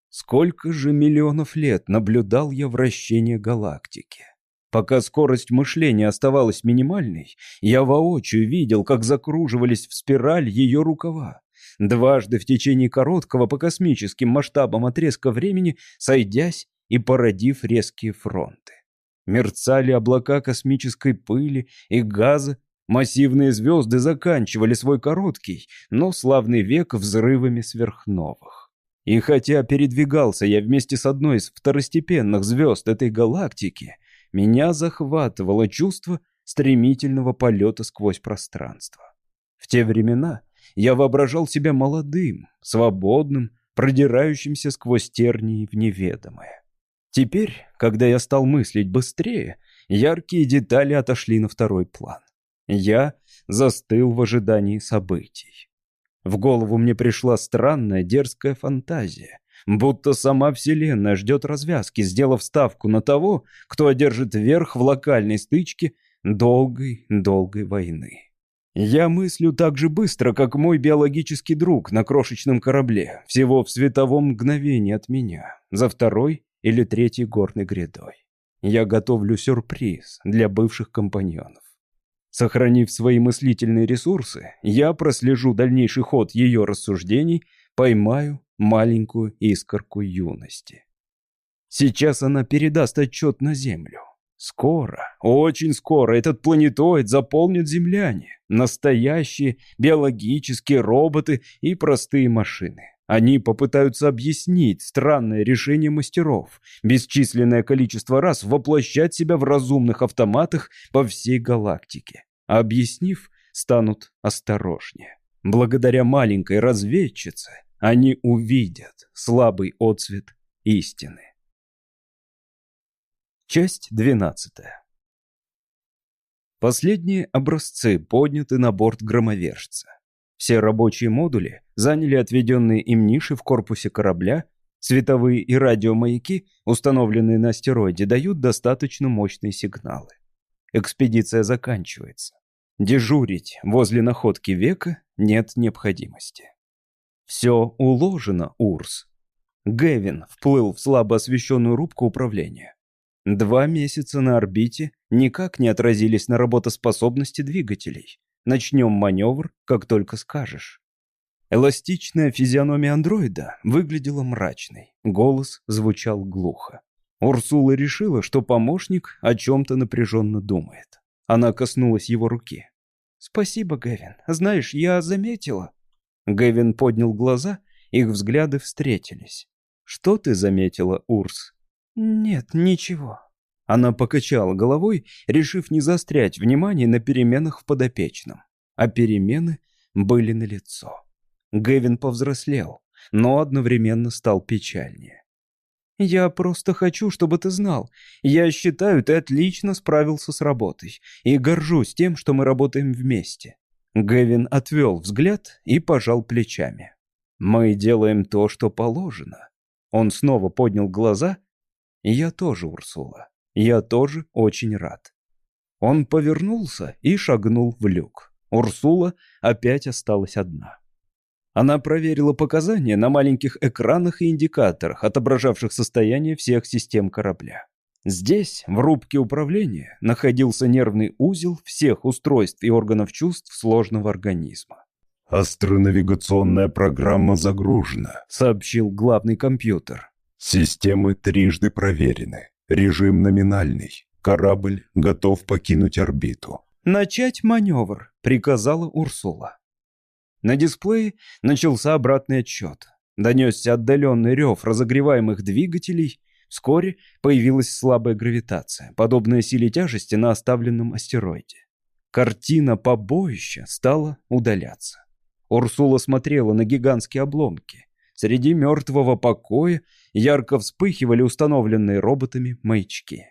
Сколько же миллионов лет наблюдал я вращение галактики. Пока скорость мышления оставалась минимальной, я воочию видел, как закруживались в спираль ее рукава. Дважды в течение короткого по космическим масштабам отрезка времени, сойдясь и породив резкие фронты. Мерцали облака космической пыли и газа, Массивные звезды заканчивали свой короткий, но славный век взрывами сверхновых. И хотя передвигался я вместе с одной из второстепенных звезд этой галактики, меня захватывало чувство стремительного полета сквозь пространство. В те времена я воображал себя молодым, свободным, продирающимся сквозь тернии в неведомое. Теперь, когда я стал мыслить быстрее, яркие детали отошли на второй план. Я застыл в ожидании событий. В голову мне пришла странная дерзкая фантазия, будто сама Вселенная ждет развязки, сделав ставку на того, кто одержит верх в локальной стычке долгой-долгой войны. Я мыслю так же быстро, как мой биологический друг на крошечном корабле, всего в световом мгновении от меня, за второй или третьей горной грядой. Я готовлю сюрприз для бывших компаньонов. Сохранив свои мыслительные ресурсы, я прослежу дальнейший ход ее рассуждений, поймаю маленькую искорку юности. Сейчас она передаст отчет на Землю. Скоро, очень скоро этот планетоид заполнит земляне. Настоящие биологические роботы и простые машины. Они попытаются объяснить странное решение мастеров, бесчисленное количество раз воплощать себя в разумных автоматах по всей галактике. Объяснив, станут осторожнее. Благодаря маленькой разведчице они увидят слабый отцвет истины. Часть двенадцатая. Последние образцы подняты на борт громовержца. Все рабочие модули заняли отведенные им ниши в корпусе корабля, световые и радиомаяки, установленные на астероиде, дают достаточно мощные сигналы. Экспедиция заканчивается. Дежурить возле находки века нет необходимости. Все уложено, Урс. Гэвин вплыл в слабо освещенную рубку управления. Два месяца на орбите никак не отразились на работоспособности двигателей. Начнем маневр, как только скажешь. Эластичная физиономия андроида выглядела мрачной. Голос звучал глухо. Урсула решила, что помощник о чем-то напряженно думает. Она коснулась его руки. «Спасибо, Гэвин. Знаешь, я заметила...» Гэвин поднял глаза, их взгляды встретились. «Что ты заметила, Урс?» «Нет, ничего». Она покачала головой, решив не заострять внимание на переменах в подопечном. А перемены были налицо. Гэвин повзрослел, но одновременно стал печальнее. «Я просто хочу, чтобы ты знал. Я считаю, ты отлично справился с работой и горжусь тем, что мы работаем вместе». Гэвин отвел взгляд и пожал плечами. «Мы делаем то, что положено». Он снова поднял глаза я тоже, Урсула. Я тоже очень рад. Он повернулся и шагнул в люк. Урсула опять осталась одна. Она проверила показания на маленьких экранах и индикаторах, отображавших состояние всех систем корабля. Здесь, в рубке управления, находился нервный узел всех устройств и органов чувств сложного организма. «Астронавигационная программа загружена», — сообщил главный компьютер. Системы трижды проверены. Режим номинальный. Корабль готов покинуть орбиту. «Начать маневр», — приказала Урсула. На дисплее начался обратный отсчет. Донесся отдаленный рев разогреваемых двигателей. Вскоре появилась слабая гравитация, подобная силе тяжести на оставленном астероиде. Картина побоища стала удаляться. Урсула смотрела на гигантские обломки. Среди мертвого покоя ярко вспыхивали установленные роботами маячки.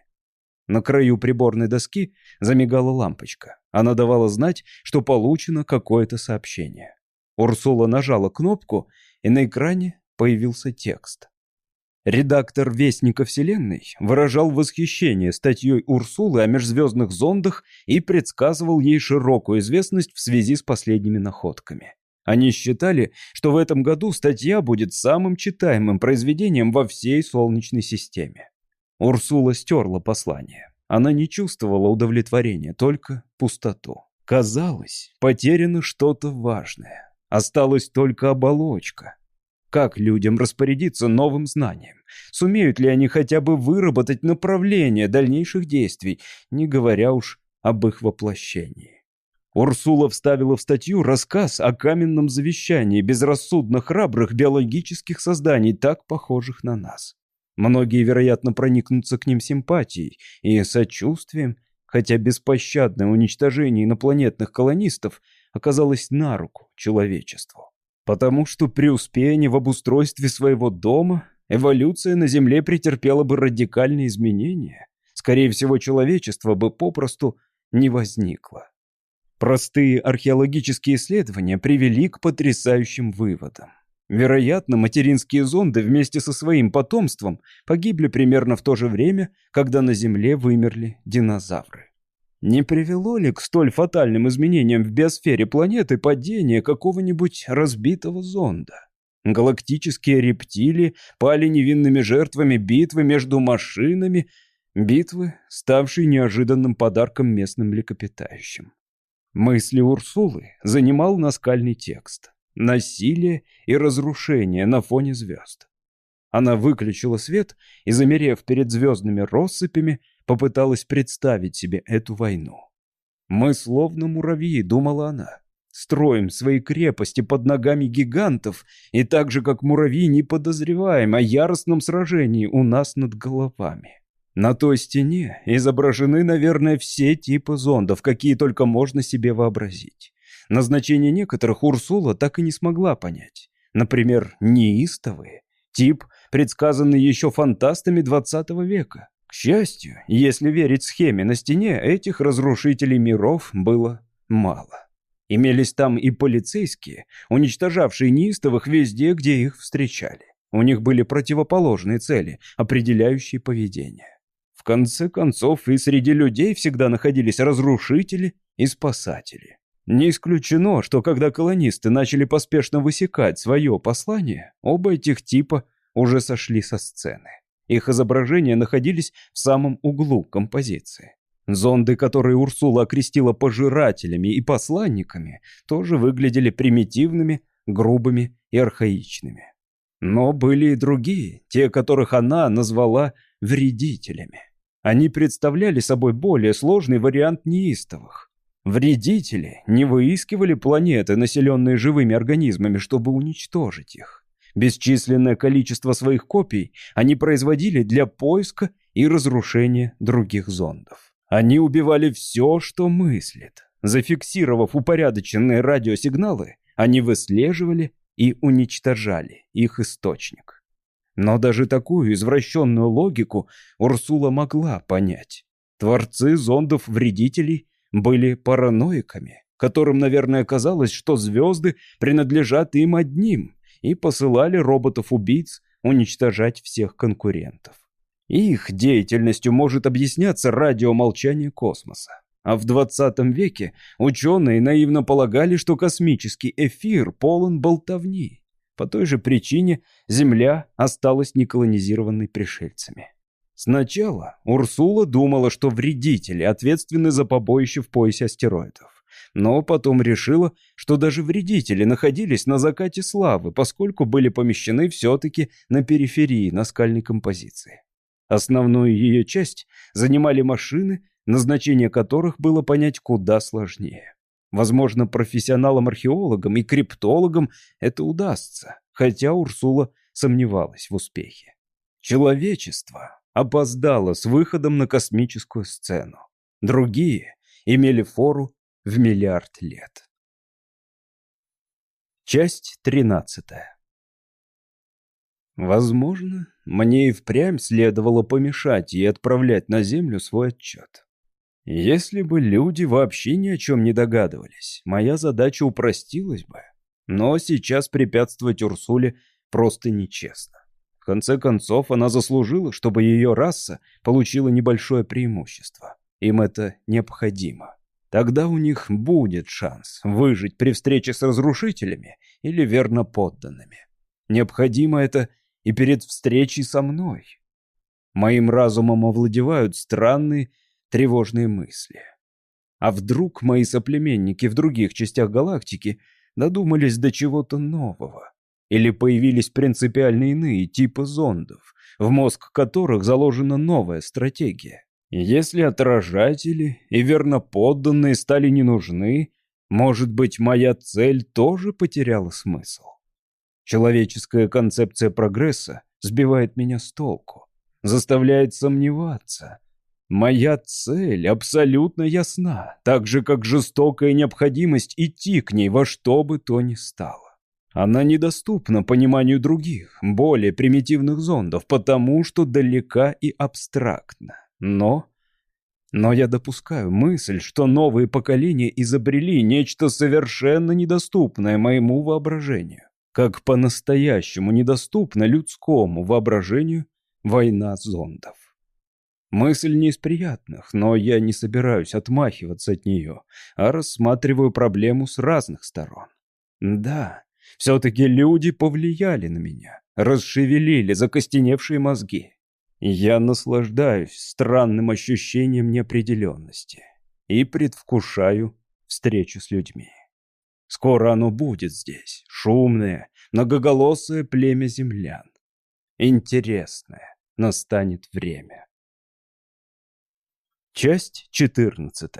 На краю приборной доски замигала лампочка. Она давала знать, что получено какое-то сообщение. Урсула нажала кнопку, и на экране появился текст. Редактор Вестника Вселенной выражал восхищение статьей Урсулы о межзвездных зондах и предсказывал ей широкую известность в связи с последними находками. Они считали, что в этом году статья будет самым читаемым произведением во всей Солнечной системе. Урсула стерла послание. Она не чувствовала удовлетворения, только пустоту. Казалось, потеряно что-то важное. Осталась только оболочка. Как людям распорядиться новым знанием? Сумеют ли они хотя бы выработать направление дальнейших действий, не говоря уж об их воплощении? Урсула вставила в статью рассказ о каменном завещании безрассудно храбрых биологических созданий, так похожих на нас. Многие, вероятно, проникнутся к ним симпатией и сочувствием, хотя беспощадное уничтожение инопланетных колонистов оказалось на руку человечеству. Потому что преуспея не в обустройстве своего дома, эволюция на Земле претерпела бы радикальные изменения. Скорее всего, человечество бы попросту не возникло. Простые археологические исследования привели к потрясающим выводам. Вероятно, материнские зонды вместе со своим потомством погибли примерно в то же время, когда на Земле вымерли динозавры. Не привело ли к столь фатальным изменениям в биосфере планеты падение какого-нибудь разбитого зонда? Галактические рептилии пали невинными жертвами битвы между машинами, битвы, ставшей неожиданным подарком местным млекопитающим. Мысли Урсулы занимал наскальный текст. Насилие и разрушение на фоне звезд. Она выключила свет и, замерев перед звездными россыпями, попыталась представить себе эту войну. «Мы словно муравьи», — думала она. «Строим свои крепости под ногами гигантов, и так же, как муравьи, не подозреваем о яростном сражении у нас над головами». На той стене изображены, наверное, все типы зондов, какие только можно себе вообразить. Назначение некоторых Урсула так и не смогла понять. Например, неистовые. Тип, предсказанный еще фантастами 20 века. К счастью, если верить схеме на стене, этих разрушителей миров было мало. Имелись там и полицейские, уничтожавшие неистовых везде, где их встречали. У них были противоположные цели, определяющие поведение. В конце концов, и среди людей всегда находились разрушители и спасатели. Не исключено, что когда колонисты начали поспешно высекать свое послание, оба этих типа уже сошли со сцены. Их изображения находились в самом углу композиции. Зонды, которые Урсула окрестила пожирателями и посланниками, тоже выглядели примитивными, грубыми и архаичными. Но были и другие, те, которых она назвала вредителями. Они представляли собой более сложный вариант неистовых. Вредители не выискивали планеты, населенные живыми организмами, чтобы уничтожить их. Бесчисленное количество своих копий они производили для поиска и разрушения других зондов. Они убивали все, что мыслит. Зафиксировав упорядоченные радиосигналы, они выслеживали и уничтожали их источник. Но даже такую извращенную логику Урсула могла понять. Творцы зондов-вредителей были параноиками, которым, наверное, казалось, что звезды принадлежат им одним, и посылали роботов-убийц уничтожать всех конкурентов. Их деятельностью может объясняться радиомолчание космоса. А в 20 веке ученые наивно полагали, что космический эфир полон болтовни. По той же причине Земля осталась неколонизированной пришельцами. Сначала Урсула думала, что вредители ответственны за побоище в поясе астероидов. Но потом решила, что даже вредители находились на закате славы, поскольку были помещены все-таки на периферии наскальной композиции. Основную ее часть занимали машины, назначение которых было понять куда сложнее. Возможно, профессионалам-археологам и криптологам это удастся, хотя Урсула сомневалась в успехе. Человечество опоздала с выходом на космическую сцену. Другие имели фору в миллиард лет. Часть тринадцатая. Возможно, мне и впрямь следовало помешать и отправлять на Землю свой отчет. Если бы люди вообще ни о чем не догадывались, моя задача упростилась бы. Но сейчас препятствовать Урсуле просто нечестно конце концов, она заслужила, чтобы ее раса получила небольшое преимущество. Им это необходимо. Тогда у них будет шанс выжить при встрече с разрушителями или верно подданными. Необходимо это и перед встречей со мной. Моим разумом овладевают странные, тревожные мысли. А вдруг мои соплеменники в других частях галактики додумались до чего-то нового? Или появились принципиально иные типы зондов, в мозг которых заложена новая стратегия. Если отражатели и верноподданные стали не нужны, может быть, моя цель тоже потеряла смысл. Человеческая концепция прогресса сбивает меня с толку, заставляет сомневаться. Моя цель абсолютно ясна, так же, как жестокая необходимость идти к ней во что бы то ни стало. Она недоступна пониманию других, более примитивных зондов, потому что далека и абстрактна. Но... Но я допускаю мысль, что новые поколения изобрели нечто совершенно недоступное моему воображению. Как по-настоящему недоступна людскому воображению война зондов. Мысль не из приятных, но я не собираюсь отмахиваться от нее, а рассматриваю проблему с разных сторон. Да, все-таки люди повлияли на меня, расшевелили закостеневшие мозги. Я наслаждаюсь странным ощущением неопределенности и предвкушаю встречу с людьми. Скоро оно будет здесь, шумное, многоголосое племя землян. Интересное настанет время. Часть 14.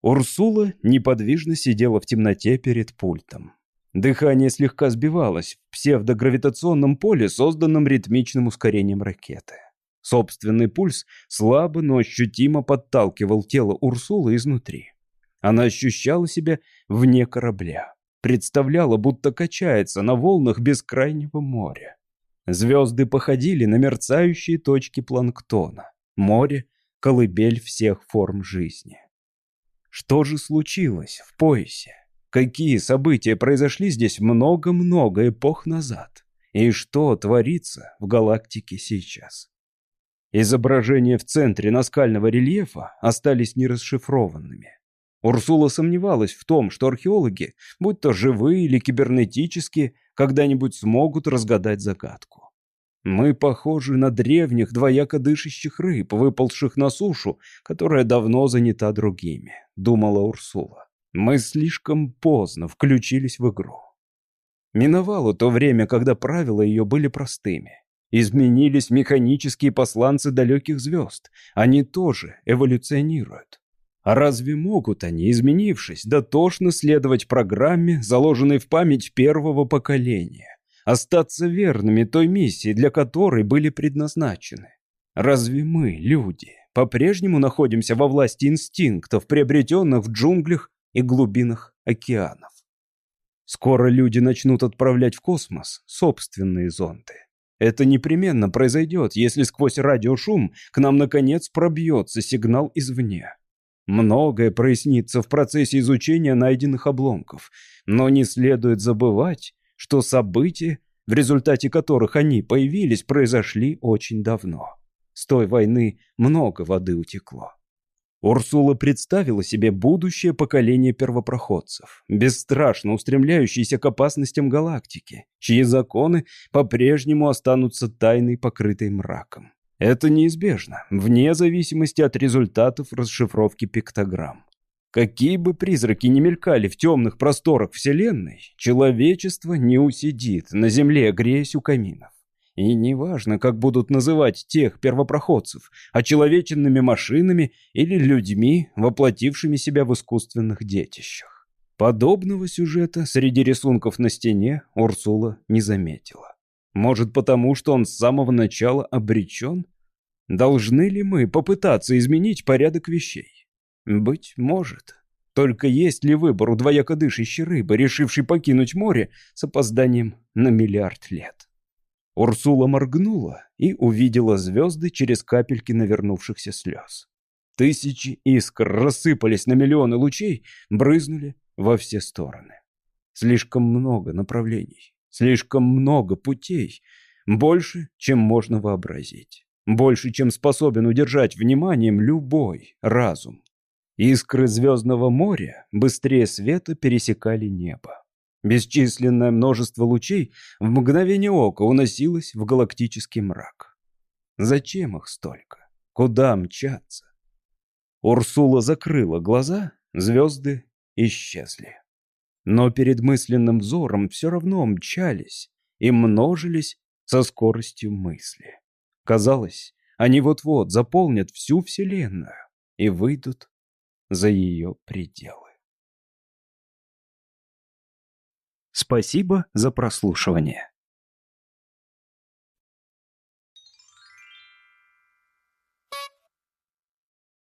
Урсула неподвижно сидела в темноте перед пультом. Дыхание слегка сбивалось в псевдогравитационном поле, созданном ритмичным ускорением ракеты. Собственный пульс слабо, но ощутимо подталкивал тело Урсулы изнутри. Она ощущала себя вне корабля, представляла, будто качается на волнах бескрайнего моря. Звезды походили на мерцающие точки планктона. Море — колыбель всех форм жизни. Что же случилось в поясе? Какие события произошли здесь много-много эпох назад? И что творится в галактике сейчас? Изображения в центре наскального рельефа остались нерасшифрованными. Урсула сомневалась в том, что археологи, будь то живые или кибернетические, когда-нибудь смогут разгадать загадку. Мы похожи на древних двояко дышащих рыб, выползших на сушу, которая давно занята другими, думала Урсула. Мы слишком поздно включились в игру. Миновало то время, когда правила ее были простыми. Изменились механические посланцы далеких звезд. Они тоже эволюционируют. А разве могут они, изменившись, дотошно следовать программе, заложенной в память первого поколения? остаться верными той миссии, для которой были предназначены. Разве мы, люди, по-прежнему находимся во власти инстинктов, приобретенных в джунглях и глубинах океанов? Скоро люди начнут отправлять в космос собственные зонды. Это непременно произойдет, если сквозь радиошум к нам наконец пробьется сигнал извне. Многое прояснится в процессе изучения найденных обломков, но не следует забывать, что события, в результате которых они появились, произошли очень давно. С той войны много воды утекло. Урсула представила себе будущее поколение первопроходцев, бесстрашно устремляющиеся к опасностям галактики, чьи законы по-прежнему останутся тайной, покрытой мраком. Это неизбежно, вне зависимости от результатов расшифровки пиктограмм. Какие бы призраки ни мелькали в темных просторах Вселенной, человечество не усидит на земле, греясь у каминов. И неважно, как будут называть тех первопроходцев, очеловеченными машинами или людьми, воплотившими себя в искусственных детищах. Подобного сюжета среди рисунков на стене Урсула не заметила. Может, потому что он с самого начала обречен? Должны ли мы попытаться изменить порядок вещей? Быть может. Только есть ли выбор у двояко дышащей рыбы, решившей покинуть море с опозданием на миллиард лет? Урсула моргнула и увидела звезды через капельки навернувшихся слез. Тысячи искр рассыпались на миллионы лучей, брызнули во все стороны. Слишком много направлений, слишком много путей, больше, чем можно вообразить, больше, чем способен удержать вниманием любой разум. Искры звездного моря быстрее света пересекали небо. Бесчисленное множество лучей в мгновение ока уносилось в галактический мрак. Зачем их столько? Куда мчаться? Урсула закрыла глаза, звезды исчезли. Но перед мысленным взором все равно мчались и множились со скоростью мысли. Казалось, они вот-вот заполнят всю Вселенную и выйдут за ее пределы. Спасибо за прослушивание.